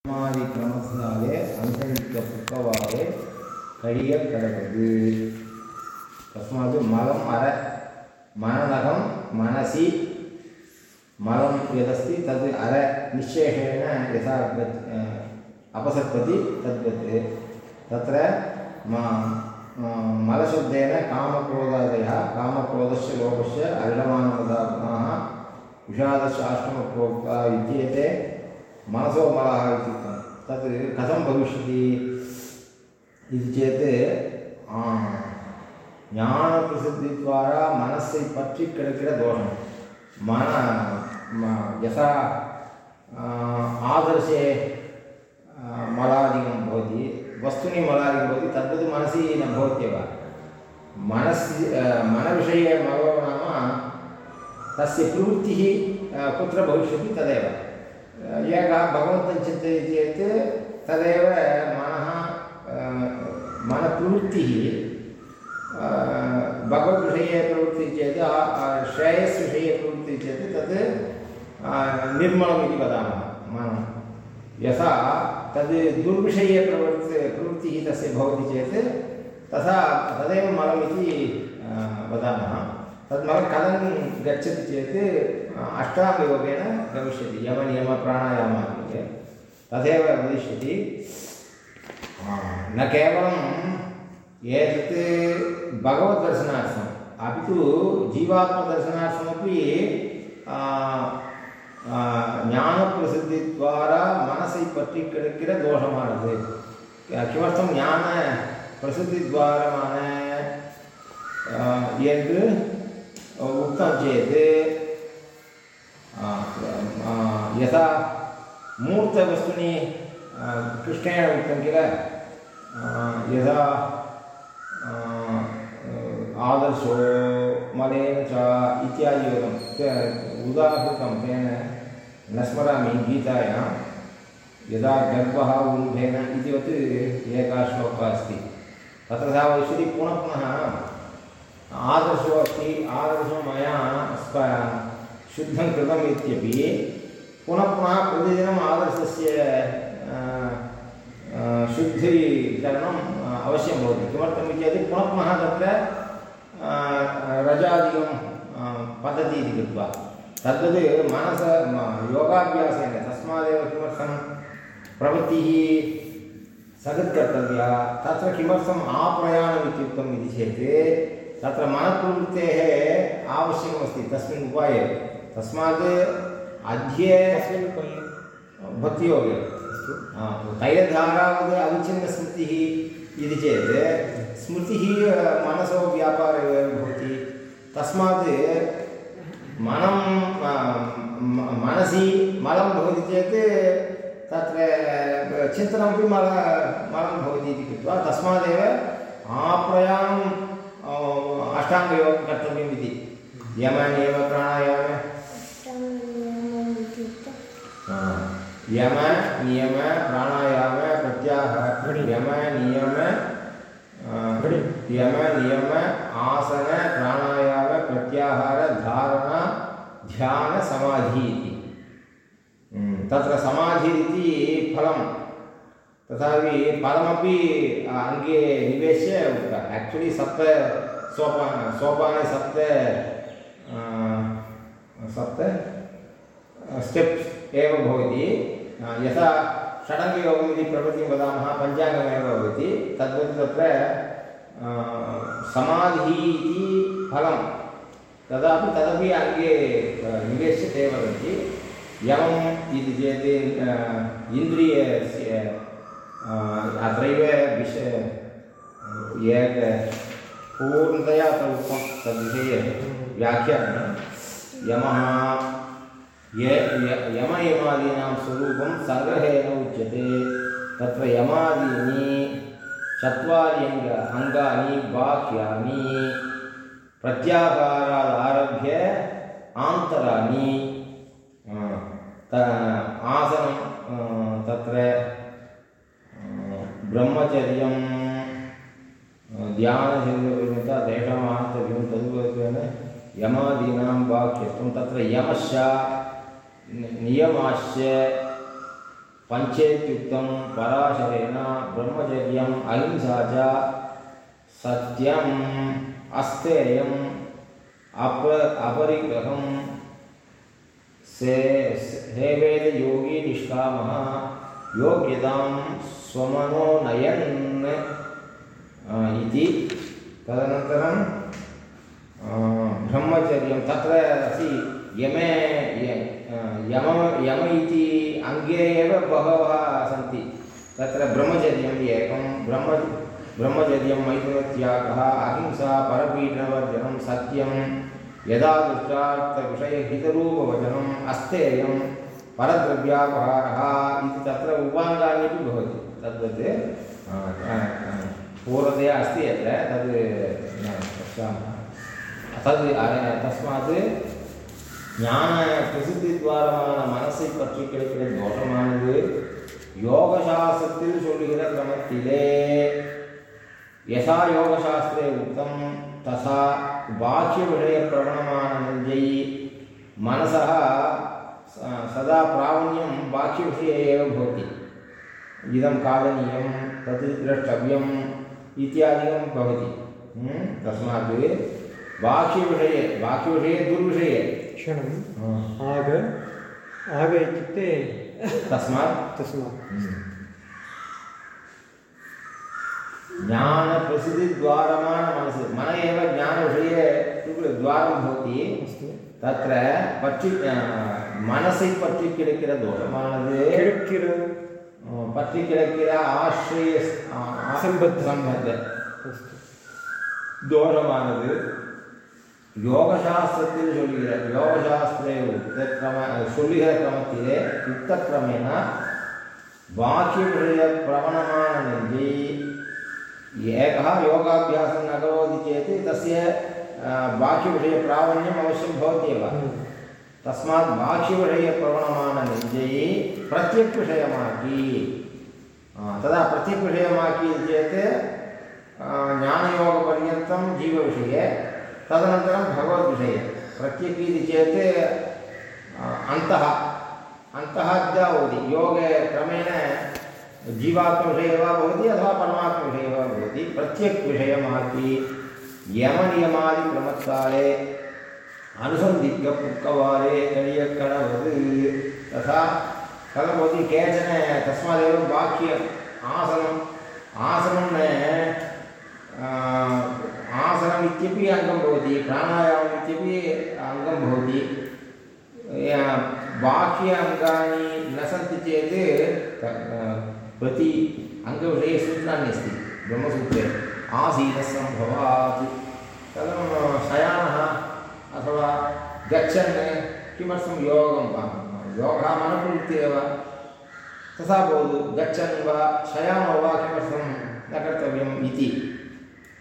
சமாதிக்கிரமத்தினாலே அனுசரித்த புக்கவாலே கழியக் கடவது तस्मात् मलम् अर मननगं मनसि मलं यदस्ति तद् अर निःशेषेण यथा गत् अपसर्पति तद्वत् तत्र म मलशब्देन कामक्रोधादयः कामक्रोधस्य लोभस्य अरिडमानमदात्माः विषादस्य आश्रमप्रोक्ता इत्येते मनसो मलः इति उक्तं तत् कथं भविष्यति इति चेत् ஞானப்பிரசித்தித்வாரா மனசை பற்றி கிடக்கிற தோஷம் மன यथा आदर्शे मलादिकं भवति वस्तूनि मलादिकं भवति तद्वत् मनसि न भवत्येव मनसि मनविषये मलो नाम तस्य प्रवृत्तिः कुत्र भविष्यति तदेव एकः भगवन्तं चिन्तयति चेत् तदेव मनः मनप्रवृत्तिः भगवद्विषये प्रवृत्तिः चेत् श्रेयस्विषये प्रवृत्तिः चेत् तत् निर्मलम् इति वदामः मनः। यथा तद् दुर्विषये प्रवृत्ति प्रवृत्तिः तस्य भवति चेत् तथा तदेव मलम् इति वदामः। तद् मलं कथं गच्छति चेत् अष्टाङ्गयोगेन गमिष्यति यमनियमप्राणायामात्मके तथैव वदिष्यति न केवलं एतत् भगवद्दर्शनार्थम् अपि तु जीवात्मदर्शनार्थमपि ஞானப்பிரசித்தித்வாரா மனசை பற்றி கிடைக்கிற தோஷமானது கிமர்த்தம் ஞான பிரசித்தித்வாரமான என்று उक्तं चेत् यथा मूर्तवस्तूनि कृष्णेन उक्तं किल? यथा आदर्शो, मलेन च इत्यादि उक्तं उदाहृतं तेन न स्मरामि गीतायां। यदा गर्भः उल्भेन इतिवत् एका श्लोकः अस्ति। तत्र सा वदिष्यति पुनः पुनः आदर्शो अस्ति आदर्शो मया स्प, शुद्धं कृतम् पुनः पुनः प्रतिदिनम् आदर्शस्य शुद्धीकरणम् अवश्यं भवति। किमर्थम् इति चेत् पुनः पुनः तत्र रजादिकं पतति इति कृत्वा। तद्वत् मनस योगाभ्यासेन तस्मादेव किमर्थं प्रवृत्तिः सकृत्कर्तव्या, तत्र किमर्थम् इति चेत् तत्र मनप्रवृत्तेः आवश्यकमस्ति तस्मिन् उपाये। तस्मात् अद्य तस्मिन् उपाये। भक्तियोगे। तैलधारावत् अविच्छिन्नस्मृतिः इति चेत् स्मृतिः मनसो व्यापारे भवति। तस्मात् मनं मनसि मलं भवति चेत् तत्र चिन्तनमपि मल मलं भवति इति कृत्वा तस्मादेव आप्रयाणम् अष्टाङ्गयोगं कर्तव्यम् इति। यम नियम प्राणायाम यम, नियम, प्राणायाम प्रत्याहार यम, नियम यम, नियम, आसन, प्राणायाम, प्रत्याहार, धारणा, ध्यान, समाधि इति। तत्र समाधि इति फलं तथापि फलमपि अङ्गे निवेश्य आक्चुलि सप्त सोपान सोपाने सप्त सप्त स्टेप्स् एव भवति। यथा षडङ्गयोगम् इति प्रकृतिं वदामः, पञ्चाङ्गमेव तत्र फलं तदापि, तदपि अङ्गे निवेश्य ते वदन्ति यमम् इति चेत् इन्द्रियस्य अत्रैव विष एक पूर्णतया अत्र उक्तं तद्विषये व्याख्यानं यमः य यमयमादीनां स्वरूपं सङ्ग्रहेण उच्यते तत्र यमादीनि चत्वारि अङ्ग अङ्गानि बाह्यानि प्रत्याहारादारभ्य आन्तराणि आसनं तत्र ब्रह्मचर्यं ध्यानशरीरपरिमिता तेषाम् आन्तर्यं तद्वत्वेन यमादीनां वाक्यत्वं तत्र यमश्च नियमाश्च, पञ्चेत्युक्तं पराशरेण ब्रह्मचर्यम् अहिंसा च सत्यम्, अस्तेयम् अप अपरिग्रहं से हेवेदयोगी निष्कामः योग्यतां स्वमनो नयन् इति तदनन्तरं ब्रह्मचर्यं तत्र अस्ति यमे यम यम इति अङ्गे एव बहवः सन्ति तत्र ब्रह्मचर्यम् एकं ब्रह्म ब्रह्मचर्यं मैथुनत्यागः अहिंसा परपीडनवर्जनं सत्यं यदा दृष्टार्थविषयहितरूपवचनम् अस्तेयं परद्रव्यापहारः इति तत्र उपाङ्गान्यपि भवति तद्वत् पूर्वतया अस्ति अत्र तद् पश्यामः तद् तस्मात् ஞானப்பிரசித்தித்வாரமான மனசை பற்றி கிடைக்கிற தோஷமானது யோகசாஸ்திரத்தில் சொல்லுகிற கிரமத்திலே யசா யோகசாஸ்திரே உக்தம் தசா பாக்கிய விஷய பிரவணமான நஞ்சை मनसः सदा प्रावण्यं बाह्यविषये एव भवति इदं खादनीयं तत् द्रष्टव्यम् इत्यादिकं भवति। हम्म, तस्मात् वाक्यविषये वाक्यविषये दुर्विषये। क्षणम् आग आग इत्युक्ते तस्मात्? तस्मात्। हम्म। ज्ञानप्रसिद्धिद्वारमाणमनस् मन एव ज्ञानविषये द्वारं भवति। तत्र पठि मनसि पठि किडकिडदोषमानदे किडकिड ಪತ್ರಿಕೆಳಕ್ಕಿರ ಆಶ್ರಯ ಅಸಂಬದ್ಧ ಸಂಬದ್ಧ தோஷமானது யோகசாஸ்திரத்தில் சொல்லுகிற யோகசாஸ்திரே உத்த கிரம சொல்லுகிற கிரமத்திலே உத்த கிரமேன வாக்கியமுடைய பிரபணமான நெஞ்சி ஏகா யோகாபியாசம் ந கரோதி சேத் தஸ்ய வாக்கியமுடைய பிராவண்யம் அவசியம் பவதி எவ तस्मात् बाह्यविषयप्रवणमाननिञ्जै प्रत्यक्विषयमाकी तदा प्रत्यक्विषयमाकी चेत् ज्ञानयोगपर्यन्तं जीवविषये, तदनन्तरं भगवद्विषये, प्रत्यक् इति चेत् अन्तः अन्तः भवति योगे क्रमेण जीवात्मविषये वा भवति अथवा परमात्मविषये वा भवति प्रत्यक्विषयमापि यमनियमादिक्रमत्काले अनुसन्धित्य पुक्कवारे कलियक्कणवत् तथा कथं भवति केचन तस्मादेव वाक्य आसनम्, आसनं आसनम् इत्यपि अङ्गं भवति, प्राणायामम् इत्यपि अङ्गं भवति। बाह्य अङ्गानि न सन्ति चेत् प्रति अङ्गविषये सूत्राणि अस्ति, ब्रह्मसूत्रे। आसीनसम्भवात् तदनं शयानः। अथवा गच्छन् किमर्थं योगं वा योगः मनप्रवृत्ति तथा भवतु गच्छन् वा शयानो वा किमर्थं न कर्तव्यम् इति।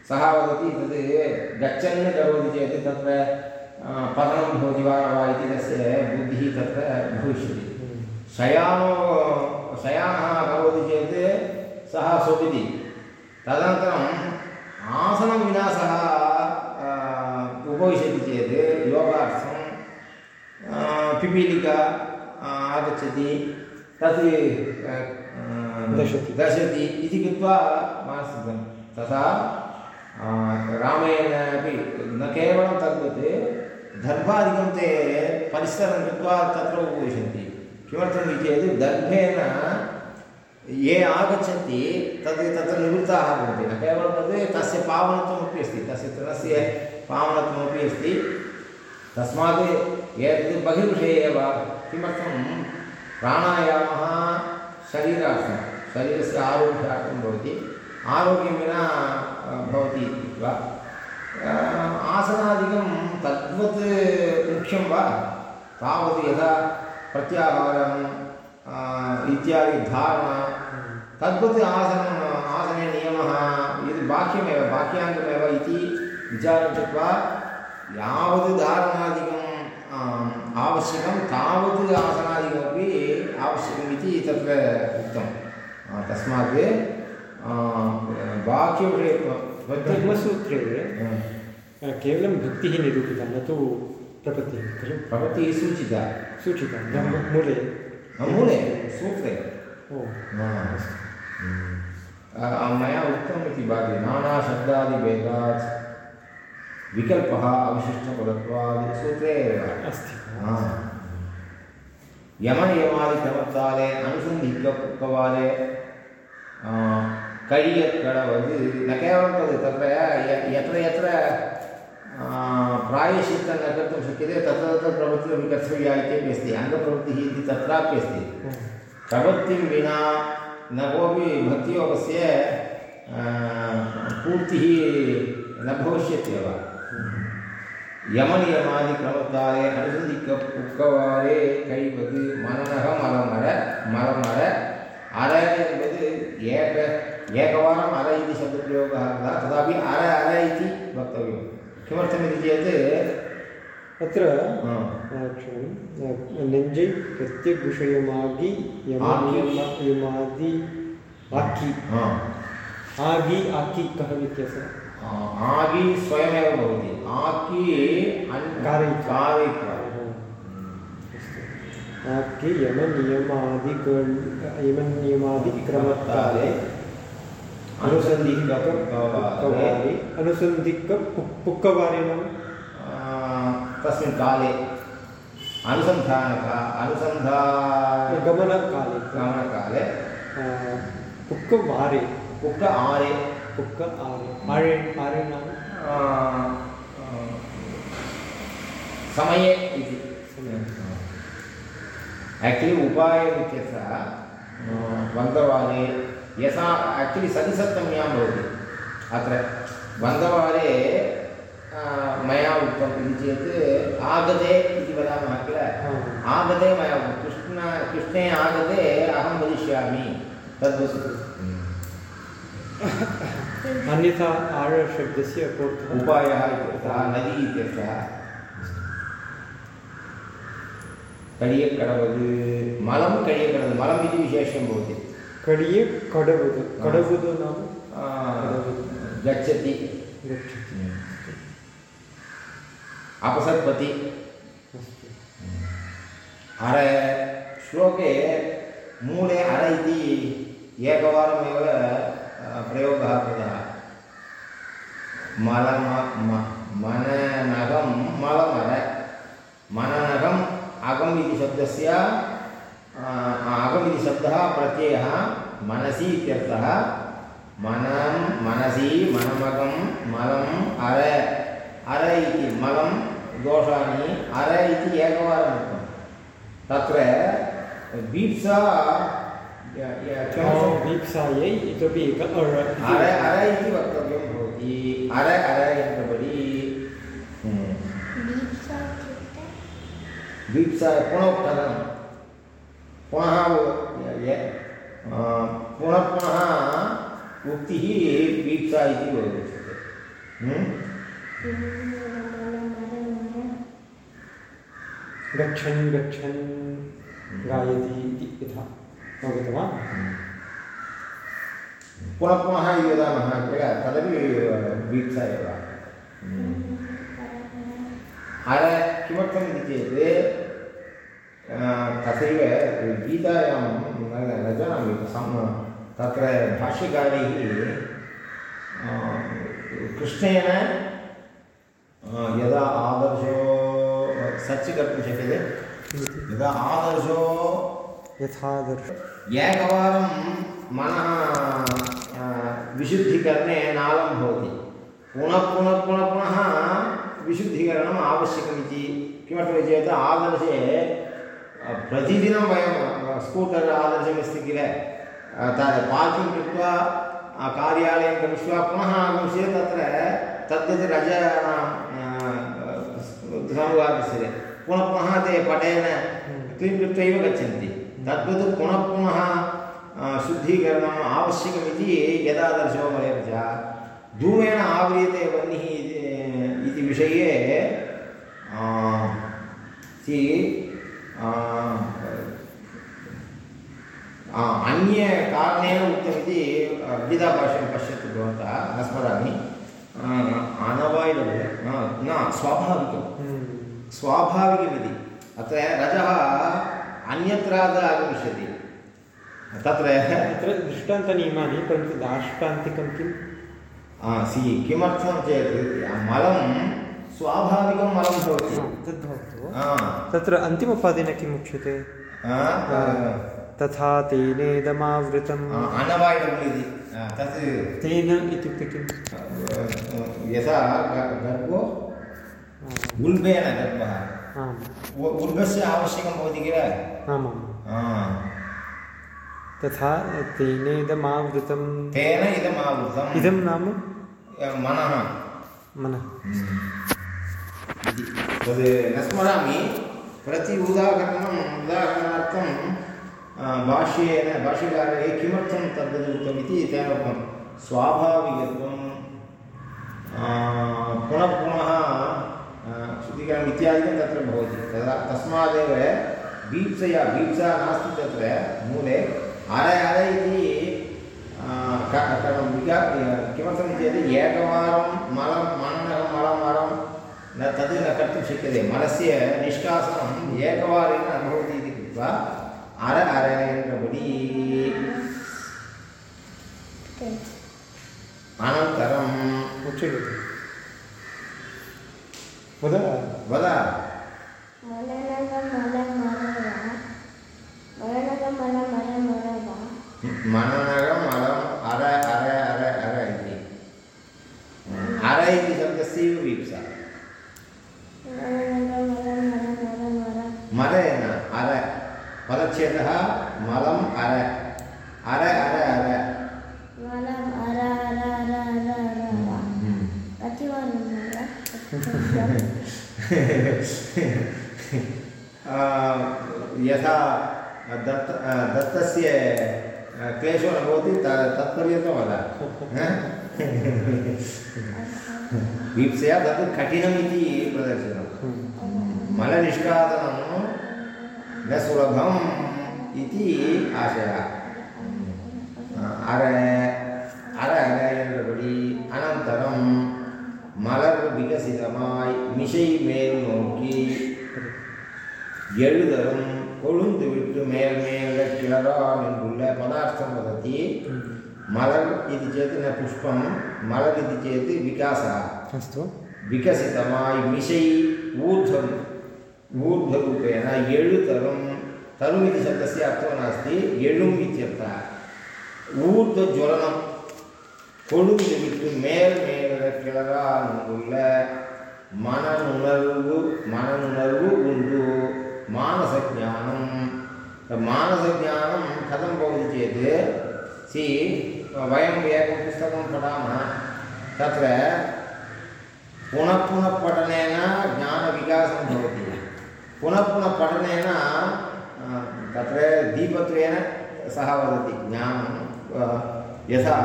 सः वदति तद् गच्छन् करोति चेत् तत्र पतनं भवति वा वा इति तस्य बुद्धिः तत्र भविष्यति। शयानो शयानः करोति चेत् सः स्वपिति तदनन्तरम् आसनं विना सः उपविशति चेत् योगार्थं पिपीलिका आगच्छति तत् दशति दशति इति कृत्वा मानसिकं तथा रामेण अपि न केवलं तद्वत् दर्भादिकं ते परिसरं कृत्वा तत्र उपविशन्ति किमर्थम् इति चेत् दर्भेण ये आगच्छन्ति तद् तत्र निवृत्ताः भवन्ति न केवलं तद् तस्य पावनत्वमपि अस्ति तस्य तृणस्य पावनत्वमपि अस्ति। तस्मात् एतत् बहिर्विषये एव किमर्थं प्राणायामः शरीरार्थं, शरीरस्य आरोग्यार्थं भवति। आरोग्यं विना भवति इति वा? आसनादिकं तद्वत् मुख्यं वा? तावत् यथा प्रत्याहारम् इत्यादि धारणा, तद्वत् आसनम् आसने नियमः, यद् बाह्यमेव, बाह्याङ्गमेव इति विचारं कृत्वा यावत् धारणादिकम् आवश्यकं तावत् आसनादिकमपि आवश्यकम् इति तत्र उक्तं तस्मात् वाक्यविषयत्वं ब्रह्मसूत्रे केवलं भक्तिः निरूपिता न तु प्रपत्तिः खलु? प्रपत्तिः सूचिता। सूचिता मूले। मूले सूत्रे। ओ। आ, मया उक्तम् इति भाति नानाशब्दादिभेदात् विकल्पः अवशिष्टपदत्वात् सूत्रे एव। अस्ति। आ. यमनियमादिक्रमத்தாले अनुसन्धिकवाले कडियत्कडवद् न केवलं तद् तत्र यत्र यत्र प्रायश्चित्तं न कर्तुं शक्यते तत्र तत्र प्रवृत्तिरपि कर्तव्या इत्यपि अस्ति अङ्गप्रवृत्तिः इति तत्रापि अस्ति। प्रवृत्तिं विना न कोऽपि भक्तियोगस्य पूर्तिः न भविष्यत्येव। யமனியமாதிக்கிரமத்தாலே அனுசந்திக்க புக்கவாறே கைவது மனநக மலமர மலமர அர என்பது ஏக एकवारम् अर इति शब्दप्रयोगः कृतः तथापि अर अर इति वक्तव्यं किमर्थमिति चेत् अत्र हा, ஆ, க்ஷணம் ஆ, நெஞ்சை பிரத்யக் விஷயமாகி யமாதி ஆக்கி हा, ஆகி ஆக்கி கः व्यत्यासः आ, आगि स्वयमेव भवति आकि नाट्ये यमनियमादिक यमनियमादिक्रमत्काले अनुसन्धिकवारे अनुसन्धिक पुक्कवारे नाम तस्मिन् काले अनुसन्धानक अनुसन्धा गमनकाले गमनकाले पुक्कवारे पुक्क आरे पुक्क आरे आरे आरे नाम समये इति आक्चुलि उपायम् इत्यत्र वन्दवारे यथा आक्चुलि सतिसप्तम्यां भवति अत्र वन्दवारे आ, मया उक्तम् इति चेत् आगते इति वदामः किल आगते मया कृष्ण कृष्णे आगते अहं वदिष्यामि तद्वस्तु अन्यथा आर शब्दस्य अर्थः उपायः इत्यर्थः नदी इत्यर्थः कडियकडवद् मलं कडियकडवद् मलम् इति विशेषं भवति कडिये कडवुदु कडवुदु नाम गच्छति अपसर्पति अर श्लोके मूले अर इति एकवारमेव प्रयोगः कृतः मलम मननगं मलमर मननगम् अगम् इति शब्दस्य अगम् इति शब्दः प्रत्ययः मनसि इत्यर्थः। मनं मनसि मनमगं मलम् अर। अर इति मलं दोषाणि अर इति एकवारम् उक्तं तत्र इतोपि अर अर इति वक्तव्यं भवति। अर अर पुनः उक्तवान् पुनः पुनः उक्तिः वीप्सा इति भवति गच्छन् गच्छन् गायति इति यथा अवगतवान्। पुनः पुनः इति वदामः किल? तदपि वीप्सा एव अर किमर्थम् इति चेत् तथैव गीतायां न न जानामि सम् तत्र भाष्यकारैः कृष्णेन यदा आदर्शो सर्च् कर्तुं शक्यते यदा आदर्शो यथादर्श एकवारं मनः विशुद्धीकरणे नालं भवति पुनः पुनः पुनः पुनः विशुद्धीकरणम् आवश्यकमिति किमर्थमिति चेत् आदर्शे प्रतिदिनं वयं स्कूटर् आदर्शमस्ति किल तत् पार्किङ्ग् कृत्वा कार्यालयं गमिष्वा पुनः आगमिष्य तत्र तद्यत् रज समुवादस्य पुनः पुनः ते पटेन क्लीन् कृत्वा एव गच्छन्ति। तद्वत् पुनः पुनः शुद्धीकरणम् आवश्यकमिति यदादर्शो वयं च धूमेन आव्रियते वह्निः इति विषये सि अन्यकारणेन उक्तमिति गीताभाष्यं पश्यन्तु भवन्तः न स्मरामि अनवाय्डबल् न स्वाभाविकं स्वाभाविकमिति। अत्र रजः अन्यत्रात् आगमिष्यति तत्र अत्र दृष्टान्तनियमानि परन्तु दाष्टान्तिकं किम्? सि किमर्थं चेत् मलं स्वाभाविकं मलं भवति। तद्भवतु। तत्र अन्तिमपादेन किम् उच्यते? तथा तेनेदमावृतम्। आ, इति। तत् तेन इत्युक्ते किम्? यथा गर्भो गर्भः। आवश्यकं भवति किल? आमाम्। तथा तेनेदमावृतं तेन इदम् आवृतम् इदं नाम? मनः। मनः। तद् न स्मरामि प्रति उदाहरणम् उदाहरणार्थं भाष्येन भाष्यकारे किमर्थं तद्वत् उक्तमिति तेन उक्तं स्वाभाविकत्वं पुनः पुनः शुद्धीकरणम् इत्यादिकं तत्र भवति। तदा तस्मादेव बीप्सया बीप्सा नास्ति तत्र मूले आलयः इति विका किमर्थम् इत्युक्ते एकवारं मलं मननं मलमरं न तद् न कर्तुं शक्यते मलस्य निष्कासनम् एकवारेण अनुभवति इति कृत्वा अर अरयन्त्रपदी अनन्तरम् उच्यते वद वद मलनगमलमरं मनोनगं मलम् अर अर अर अर इति। अर इति शब्दस्य एव वीप्सा मल न अर। पदच्छेदः मलम् अर। अर अर अर। हम्म। यथा दत्त दत्तस्य क्लेशो न भवति त तत्पर्यन्तं वद हा? वीप्सया तत् कठिनम् इति प्रदर्शितं मलनिष्कासनं न सुलभम् इति आशयः அரை அரை அரை என்றபடி அனந்தரம் மலர் விகசிதமாய் மிசை மேல் நோக்கி எழுதரும் கொழுந்து விட்டு மேல் மேல கிளரான் என்றுள்ள பதார்த்தம் வதத்தி மலர் இது சேத் न पुष्पं मलर् इति चेत् विकासः अस्तु विकसितमाय् मिशै ऊर्ध्वम् ऊर्ध्वरूपेण एळुतरुं तरुम् इति शब्दस्य अर्थो नास्ति एळुम् इत्यर्थः ऊर्ध्वज्वलनं கொழுந்து விட்டு மேல் மேல கிளறான் உள்ள மனநுணர்வு மனநுணர்வு உண்டு मानसज्ञानं मानसज्ञानं कथं भवति चेत्, सि वयम् एकं पुस्तकं पठामः। तत्र पुनः पुनः पठनेन ज्ञानविकासं भवति। पुनः पुनः पठनेन तत्र दीपत्वेन सः वदति ज्ञानं। यथा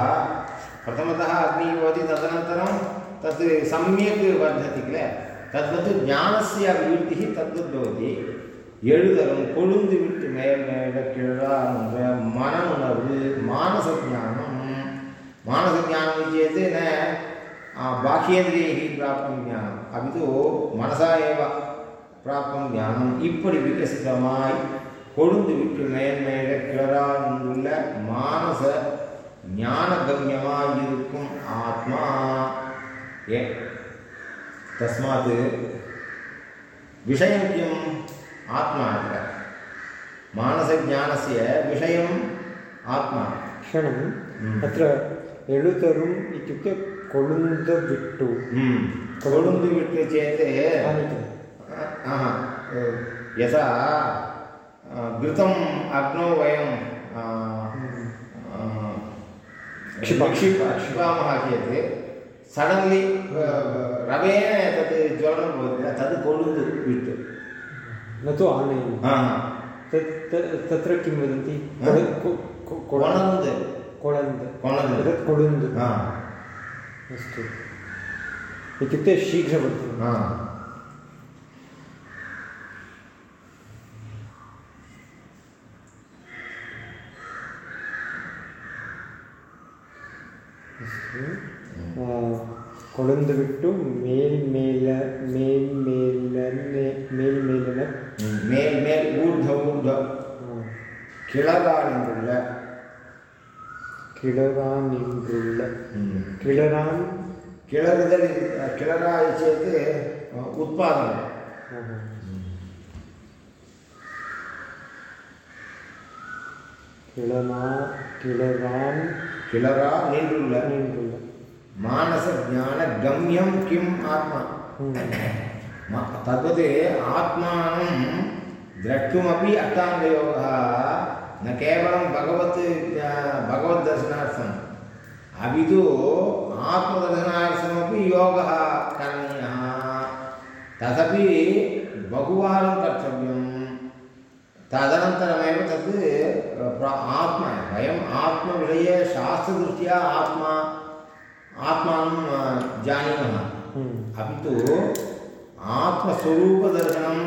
प्रथमतः अग्निः भवति, तदनन्तरं तत् सम्यक् वर्धति किल? तद्वत् ज्ञानस्य अभिवृद्धिः तद्वत् भवति। எழுதலும் கொழுந்து விட்டு மேல் மேல கிழான்ற மன உணர்வு மானச ஞானம் மானச ஞானம் चेत् न பாக்கியேந்திரியைः प्राप्तं ज्ञानम् अपि तु मनसा एव प्राप्तं ज्ञानम् இப்படி விகசிதமாய் கொழுந்து விட்டு மேன்மேல கிளராண்டுள்ள மானச ஞான கம்யமாய் இருக்கும் ஆத்மா. ஏ தஸ்மாத் விஷயம் आत्मा मानसज्ञानस्य विषयम् आत्मा। क्षणम् हम्म। अत्र एळुतरुम् इत्युक्ते कोळुन्दबिट्टु कोडुन्दु विट्टु चेत् यथा घृतम् अग्नौ वयं क्षिपा- क्षिप क्षिपामः चेत् सडन्लि रवेण तत् ज्वलनं भवति तद् कोडुन्दु विट्टु न तु आनयन्। हा तत् त- तत्र किं वदन्ति? कोळन्द अस्तु। इत्युक्ते शीघ्रवर्धनं हा। கொழுந்து விட்டும் மேல் மேல மேல் மேல மேல் மேலென மேல் மேல் ஊர்த. ஊர்த கிளதான் என்றுள்ள கிளதான் என்றுள்ள கிளரான் கிளறுதல் கிளராய் சேர்த்து உற்பாதனம் கிளனா கிளரான் கிளரா நின்றுள்ள நின்றுள்ள मानसज्ञानगम्यं किम् आत्मा? ம். म- तद्वत् आत्मानं द्रष्टुमपि अष्टाङ्गयोगः न केवलं भगवत् भगवद्दर्शनार्थम्। अपि तु आत्मदर्शनार्थमपि योगः करणीयः। तदपि बहुवारं कर्तव्यं। तदनन्तरमेव तत् आत्मा वयम् आत्मविषये शास्त्रदृष्ट्या आत्मा आत्मानं जानीमः हम्म। अपि तु आत्मस्वरूपदर्शनम्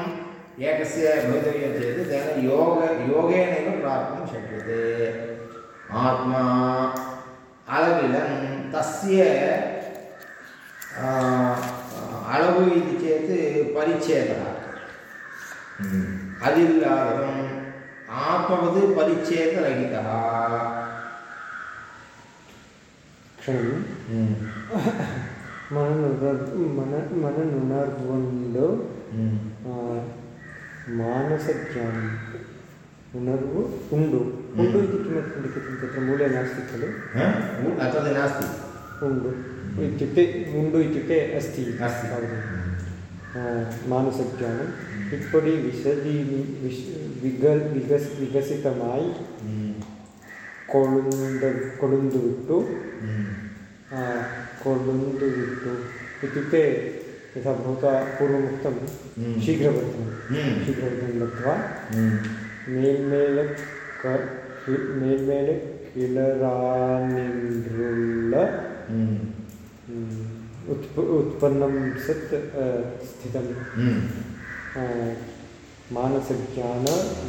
एकस्य भवितव्यं चेत् तेन योग योगेनैव प्राप्तुं शक्यते। आत्मा अलविलं तस्य अलवु इति चेत् परिच्छेदः। हम्म। अदिल्लादनम् आत्मवत् परिच्छेदरहितः। क्षणम् మనన మన మనన ఉణర్వులో మానస జ్ఞానం उणर्वु उण्डु उण्डु इति किमर्थं लिखितं तत्र मूले नास्ति खलु तद् नास्ति उण्डु इत्युक्ते उण्डु इत्युक्ते अस्ति मानसज्ञानं इट्पडि विशदि विश विग विगस् विकसितमायि कोळुन्द कोडुण् इट्टु इत्युक्ते यथा भवता पूर्वमुक्तं शीघ्रवर्धनं शीघ्रवर्धनं दत्वा मेल्मेल मेल्मेल किलरानिन्द्रुल्ल उत्प उत्पन्नं सत् स्थितं மானசக்யான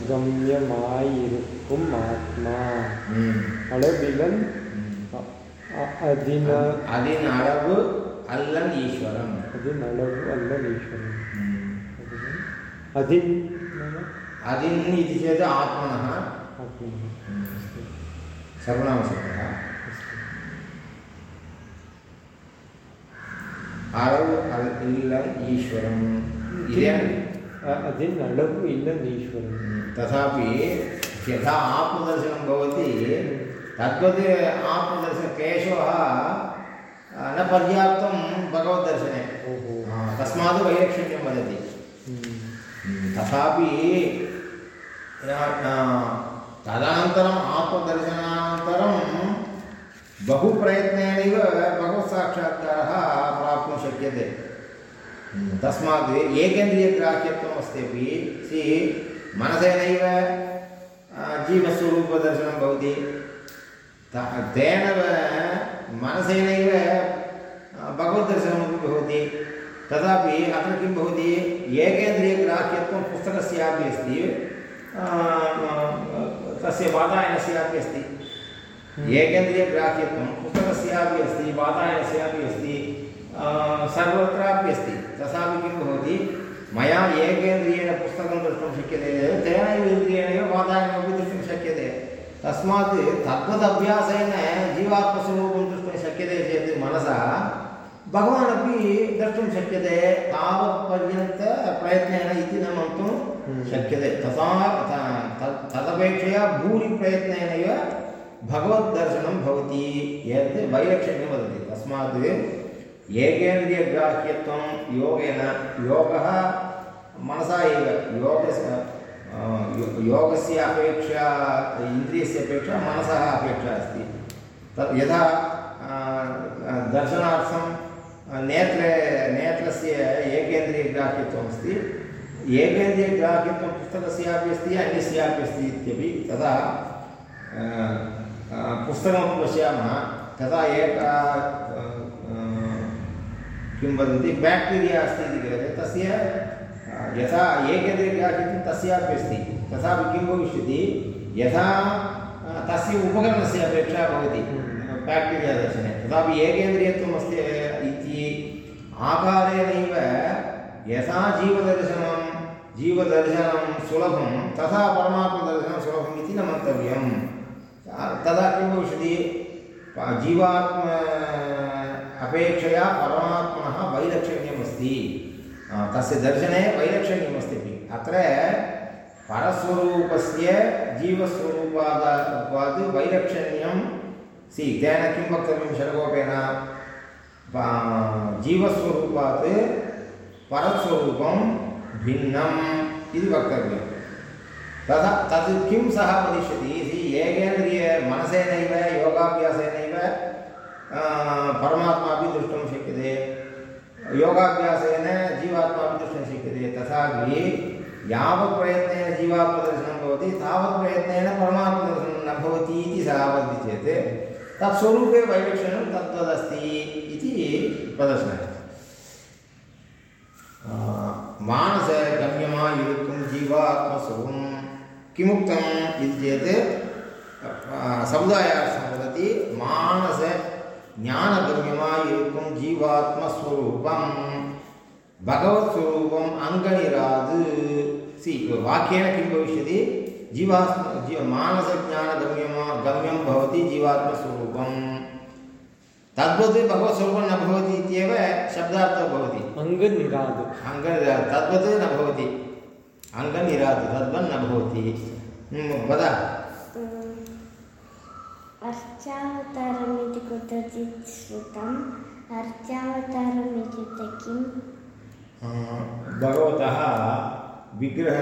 கம்யமாயிருக்கும் ஆத்மா அதின அதின் அளவு அல்லன் ஈஸ்வரம் அதின் அளவு அல்ல ஈஸ்வரன் அதின் नाम அதின் इति चेत् आत्मनः आत्मनः अस्तु सर्वनामशब्दः अस्तु அளவு அல் இல்லன் ஈஸ்வரம் इति अ- अधिन् अलवु इल्लन् ईश्वरन् तथापि यथा आत्मदर्शनं भवति तद्वत् आत्मदर्शन केशवः न पर्याप्तं भगवद्दर्शने। तस्मात् वैलक्षण्यं वदति। हम्म। तथापि अ, तदनन्तरम् आत्मदर्शनानन्तरं बहुप्रयत्नेनैव भगवत्साक्षात्कारः प्राप्तुं शक्यते। तस्मात् एकेन्द्रियग्राह्यत्वम् अस्ति अपि सि मनसेनैव जीवस्वरूपदर्शनं भवति। तेन मनसेनैव भगवद्दर्शनमपि भवति तथापि अत्र किं भवति एकेन्द्रियग्राह्यत्वं पुस्तकस्यापि अस्ति तस्य वातायनस्यापि अस्ति एकेन्द्रियग्राह्यत्वं पुस्तकस्यापि अस्ति वातायनस्यापि अस्ति सर्वत्रापि अस्ति तथापि किं भवति मया एकेन्द्रियेण पुस्तकं द्रष्टुं शक्यते तेनैव इन्द्रियेणैव वातायनमपि द्रष्टुं शक्यते तस्मात् तद्वदभ्यासेन जीवात्मस्वरूपं द्रष्टुं शक्यते चेत् मनसा भगवान् अपि द्रष्टुं शक्यते तावत्पर्यन्तप्रयत्नेन इति न मन्तुं शक्यते। तथा तदपेक्षया भूरिप्रयत्नेनैव भगवद्दर्शनं भवति यत् वैलक्षण्यं वदति। तस्मात् एकेन्द्रियग्राह्यत्वं योगेन योगः मनसा एव। योगस्य योगस्य अपेक्षा, इन्द्रियस्य अपेक्षा, मनसः अपेक्षा अस्ति। तत् यथा दर्शनार्थं नेत्रे, नेत्रस्य एकेन्द्रियग्राह्यत्वमस्ति। एकेन्द्रियग्राह्यत्वं पुस्तकस्यापि अस्ति, अन्यस्यापि अस्ति इत्यपि तदा पुस्तकमपि पश्यामः। तदा एका किं वदन्ति बेक्टीरिया अस्ति इति क्रियते तस्य यथा एकेन्द्रियग्राह्यत्वं तस्यापि अस्ति तथापि किं भविष्यति यथा तस्य उपकरणस्य अपेक्षा भवति। बेक्टीरिया दर्शने तथापि एकेन्द्रियत्वम् अस्ति इति आकारेणैव यथा जीवदर्शनं जीवदर्शनं सुलभं, तथा परमात्मदर्शनं सुलभम् इति न मन्तव्यम्। तदा किं भविष्यति? जीवात्म, अपेक्षया परमात्मनः वैलक्षण्यमस्ति। तस्य दर्शने वैलक्षण्यमस्ति अत्र परस्वरूपस्य जीवस्वरूपादात् वैलक्षण्यं सि, तेन किं वक्तव्यं शरगोपेन जीवस्वरूपात् परस्वरूपं भिन्नम् इति वक्तव्यं तथा, तत् किं सः वदिष्यति? इति एकेन्द्रिय मनसेनैव, योगाभ्यासेनैव परमात्मापि द्रष्टुं शक्यते। योगाभ्यासेन जीवात्मापि द्रष्टुं शक्यते तथापि यावत् प्रयत्नेन जीवात्मदर्शनं भवति, तावत् प्रयत्नेन परमात्मदर्शनं न भवति इति सः वदति चेत् तत्स्वरूपे वैलक्षण्यं तद्वदस्ति इति प्रदर्शनम्। मानसगम्यमायुक्तं जीवात्मस्वरूपं किमुक्तम् इति चेत् समुदायार्थं वदति मानस ज्ञानगम्यमायुक्तं जीवात्मस्वरूपं भगवत्स्वरूपम् अङ्गनिराद् सि वाक्येन किं भविष्यति जीवात्म जीव मानसज्ञानगम्यमा गम्यं भवति जीवात्मस्वरूपं तद्वत् भगवत्स्वरूपं न भवति इत्येव शब्दार्थः भवति अङ्गनिराद् अङ्ग तद्वत् न भवति अङ्गनिरात् तद्वन् न भवति वद अर्चावतारम् इति कुत्रचित् श्रुतम् अर्चावतारम् इत्युक्ते किम् भगवतः विग्रह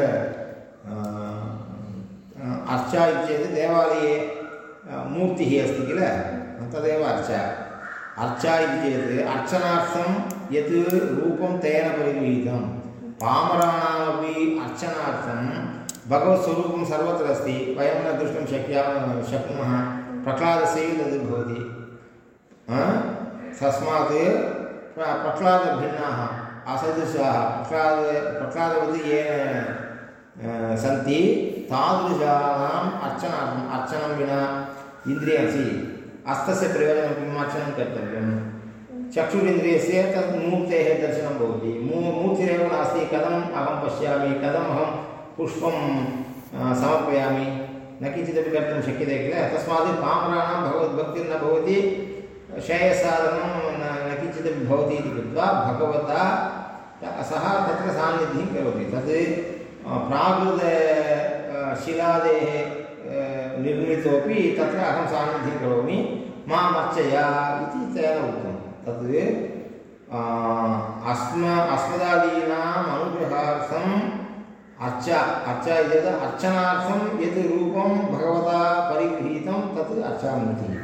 अर्चा इति चेत् देवालये मूर्तिः अस्ति किल? तदेव अर्चा। अर्चा इति चेत् अर्चनार्थं यत् रूपं तेन परिगृहीतं। पामराणामपि अर्चनार्थं भगवत्स्वरूपं सर्वत्र अस्ति। वयं न द्रष्टुं शक्यामः, शक्नुमः। प्रह्लादस्यैव तद् भवति? तस्मात् प्र- प्रह्लादभिन्नाः असदृशाः प्रह्लाद प्रह्लादवत् ये सन्ति। तादृशानाम् अर्चनार्थम् अर्चनं विना इन्द्रियमसि हस्तस्य प्रयोजनं किम् अर्चनं कर्तव्यं चक्षुरिन्द्रियस्य तत् मूर्तेः दर्शनं भवति। मू मूर्तिरेव नास्ति। कथम् अहं पश्यामि? कथम् अहं पुष्पं समर्पयामि? न किञ्चिदपि कर्तुं शक्यते किल तस्मात् पामराणां भगवद्भक्तिर्न भवति श्रेयस्साधनं न न किञ्चिदपि भवति इति कृत्वा भगवता सः तत्र सान्निध्यं करोति। तत् प्राकृत शिलादेः निर्मितोपि तत्र अहं सान्निध्यं करोमि माम् अर्चय इति तेन उक्तं। तत् अस्म, अस्मदादीनाम् अनुग्रहार्थम् अर्चा अर्चा इति चेत् अर्चनार्थं यत् रूपं भगवता परिगृहीतं तत् अर्चामूर्तिः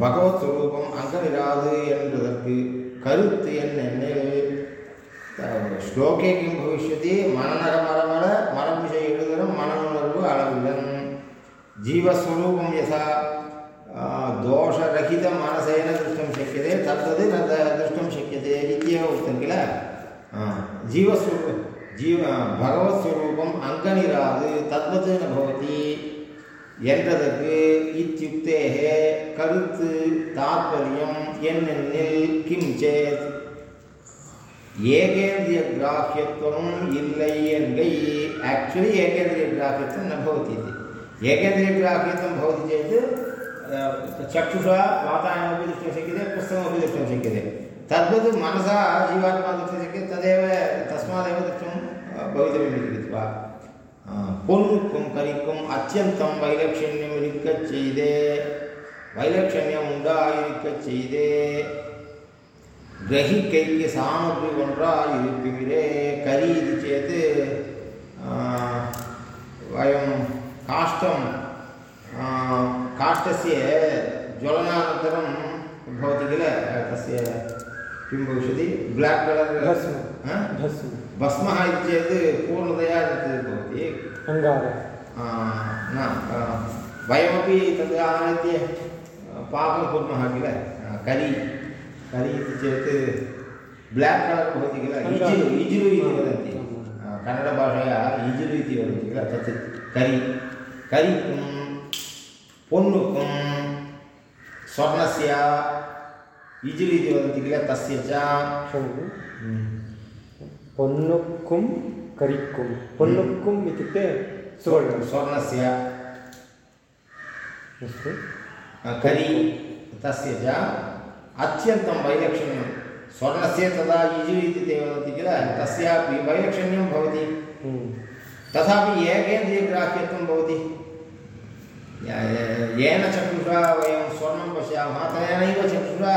பகவத் ஸ்வரூபம் அங்கநிராது என்பதற்கு கருத்து என்னென்னில் ஸ்லோகே கிம் பவிஷ்யதி மனநர மரமர மரவிஷய எழுதலும் மனநுணர்வு அளவிலன் ஜீவஸ்வரூபம் யசா आ, दोषरहितमनसेन द्रष्टुं शक्यते तद्वत् न द- द्रष्टुं शक्यते इत्येव उक्तं किल आ, जीवस्वरूप जीव भगवत्स्वरूपम् अङ्गनिराद् तद्वत् न भवति என்றதற்கு இத்தியுக்தேः கருத்து தாத்பரியம் என்னென்னில் கிம் சேத் ஏகேந்திரிய கிராஹ்யத்துவம் இல்லை என்கை ஆக்சுவலி ஏகேந்திரிய கிராஹ்யத்துவம் न भवति इति ஏகேந்திரிய கிராஹ்யத்துவம் भवति चेत् अ, चक्षुषा वातायनमपि द्रष्टुं शक्यते पुस्तकमपि द्रष्टुं शक्यते तद्वत् मनसा जीवात्मा द्रष्टुं शक्यते तदेव तस्मादेव द्रष्टुं अ, भवितव्यमिति कृत्वा अ, பொன்னுக்கும் கரிக்கும் அத்தியந்தம் வைலட்சண்யம் இருக்கச் செய்தே வைலட்சண்யம் உண்டாயிருக்கச் செய்தே ग्रहिकैक्य सामग्री ஒன்றாயிருக்குமிரே கரி இது चेत् वयं काष्ठं काष्ठस्य ज्वलनानन्तरं भवति किल तस्य किं भविष्यति ब्लाक् कलर् भस्म? भस्म इति चेत् पूर्णतया तत् भवति अङ्गार न वयमपि तद् आनीत्य पाकं कुर्मः किल करी करी इति चेत् ब्लाक् कलर् भवति किल इजिलु इजिलु इति वदन्ति कन्नडभाषया इजिलु इति वदन्ति किल तत् करी करिकुं पोन्नुकुं स्वर्णस्य इजिलु इति वदन्ति किल तस्य च क्षम्यतां பொன்னுக்கும் करिक्कुं पोल्लुक्कुम् इत्युक्ते सुवर्णं स्वर्णस्य अस्तु करि तस्य च अत्यन्तं वैलक्षण्यं स्वर्णस्य तदा इजु इति ते वदन्ति किल तस्यापि वैलक्षण्यं भवति हम्म। तथापि एकेन्द्रियग्राह्यत्वं भवति या- येन चक्षुषा वयं स्वर्णं पश्यामः तेनैव चक्षुषा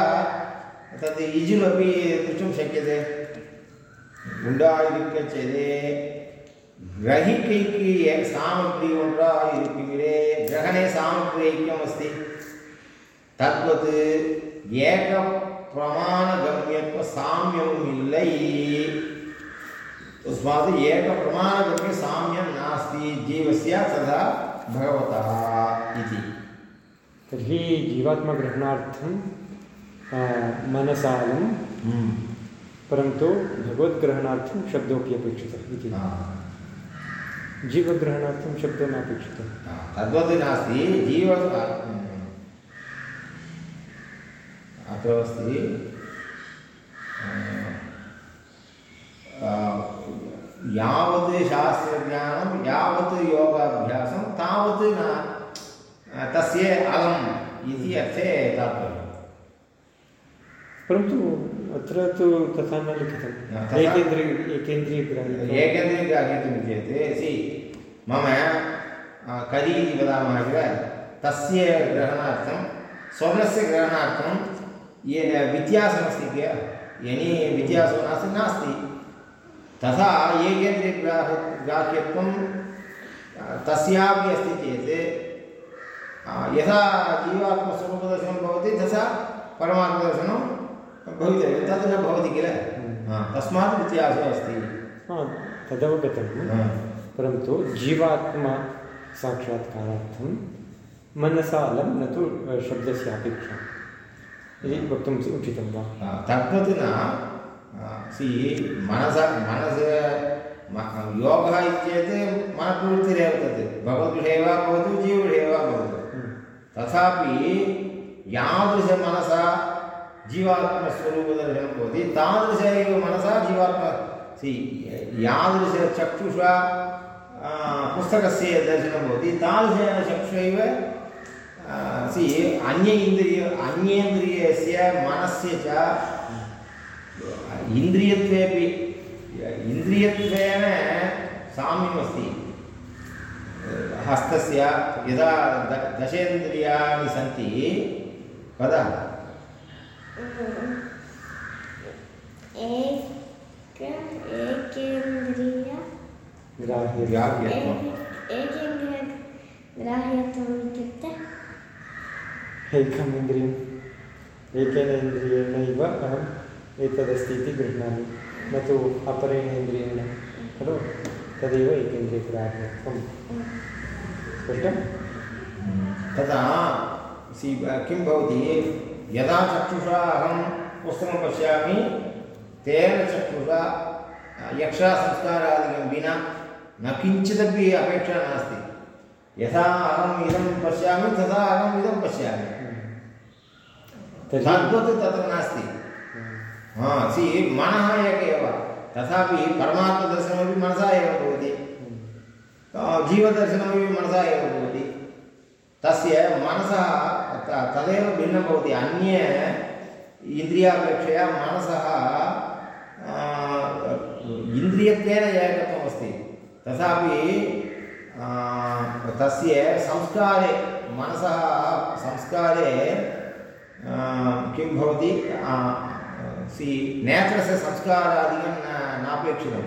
तद् इजुलपि द्रष्टुं शक्यते உண்டாயிருக்கச்செதே ग्रहिकैकी सामग्री ஒன்றா இருப்பிலே கிரகணே சாமக்ரி ஐக்கியம் अस्ति तद्वत् एकप्रमाणगम्यत्व साम्यम् இல்லை तस्मात् एकप्रमाणगम्य साम्यं नास्ति जीवस्य तथा भगवतः इति। तर्हि जीवात्मग्रहणार्थं मनसालं परन्तु भगवद्ग्रहणार्थं शब्दोऽपि अपेक्षितः इति. जीवग्रहणार्थं शब्दो नापेक्षितः तद्वत् नास्ति जीव अत्र अस्ति यावत् शास्त्रज्ञानं यावत् योगाभ्यासं तावत् न अ, तस्य अलम् इति अर्थे तात्पर्यम् परन्तु अत्र तु तथा न लिखितं। तथा- एकेन्द्रिय एकेन्द्रियग्रहणं एकेन्द्रियग्राह्यत्वं चेत् सि मम करी इति वदामः किल? तस्य ग्रहणार्थं स्वर्णस्य ग्रहणार्थं येन व्यत्यासमस्ति किल? यनि व्यत्यासो नास्ति नास्ति। तथा एकेन्द्रियग्राह ग्राह्यत्वं तस्यापि अस्ति चेत् यथा जीवात्मस्वरूपदर्शनं भवति तथा परमात्मदर्शनं भवितव्यं। तद् न भवति किल? हा, तस्मात् व्यत्यासो अस्ति। हा तदवगतं. परन्तु जीवात्मा साक्षात्कारार्थं मनसा अलं न तु शब्दस्य अपेक्षा। इति वक्तुम् उचितं वा? तद्वत् न सि मनस मनस योगः इत्येत् मनप्रवृत्तिरेव तत्। भगवद्विषये वा भवतु जीवविषये वा भवतु। तथापि यादृशमनसा जीवात्मस्वरूपदर्शनं भवति। तादृश एव मनसा जीवात्मा। सि यादृशचक्षुषा पुस्तकस्य दर्शनं भवति। तादृशेन चक्षुषैव सि, अन्य इन्द्रिय, अन्येन्द्रियस्य मनस्य च इन्द्रियत्वेपि इन्द्रियत्वेन साम्यमस्ति। हस्तस्य यदा द दशेन्द्रियाणि सन्ति वद एक एकेन्द्रिय ग्राह्य ग्राह्यत्वम्। इत्युक्ते एकम् इन्द्रियम् एकेन इन्द्रियेणैव अहम् एतदस्ति इति गृह्णामि। न तु अपरेण इन्द्रियेण खलु? तदेव एकेन्द्रियग्राह्यत्वं स्पष्टं? तदा सि किं भवति यदा चक्षुषा अहं पुस्तकं पश्यामि तेन चक्षुषा यक्षासंस्कारादिकं विना न किञ्चिदपि अपेक्षा नास्ति। यथा अहम् इदं पश्यामि तथा अहम् इदं पश्यामि। तद्वत् तत्र नास्ति। हा। सि मनः एक एव तथापि परमात्मदर्शनमपि मनसा एव भवति। जीवदर्शनमपि मनसा एव भवति। तस्य मनसः तदेव भिन्नं भवति। अन्य इन्द्रियापेक्षया मनसः इन्द्रियत्वेन एकत्वमस्ति तथापि तस्य संस्कारे मनसः संस्कारे किं भवति? सि नेत्रस्य संस्कारादिकं न नापेक्षितं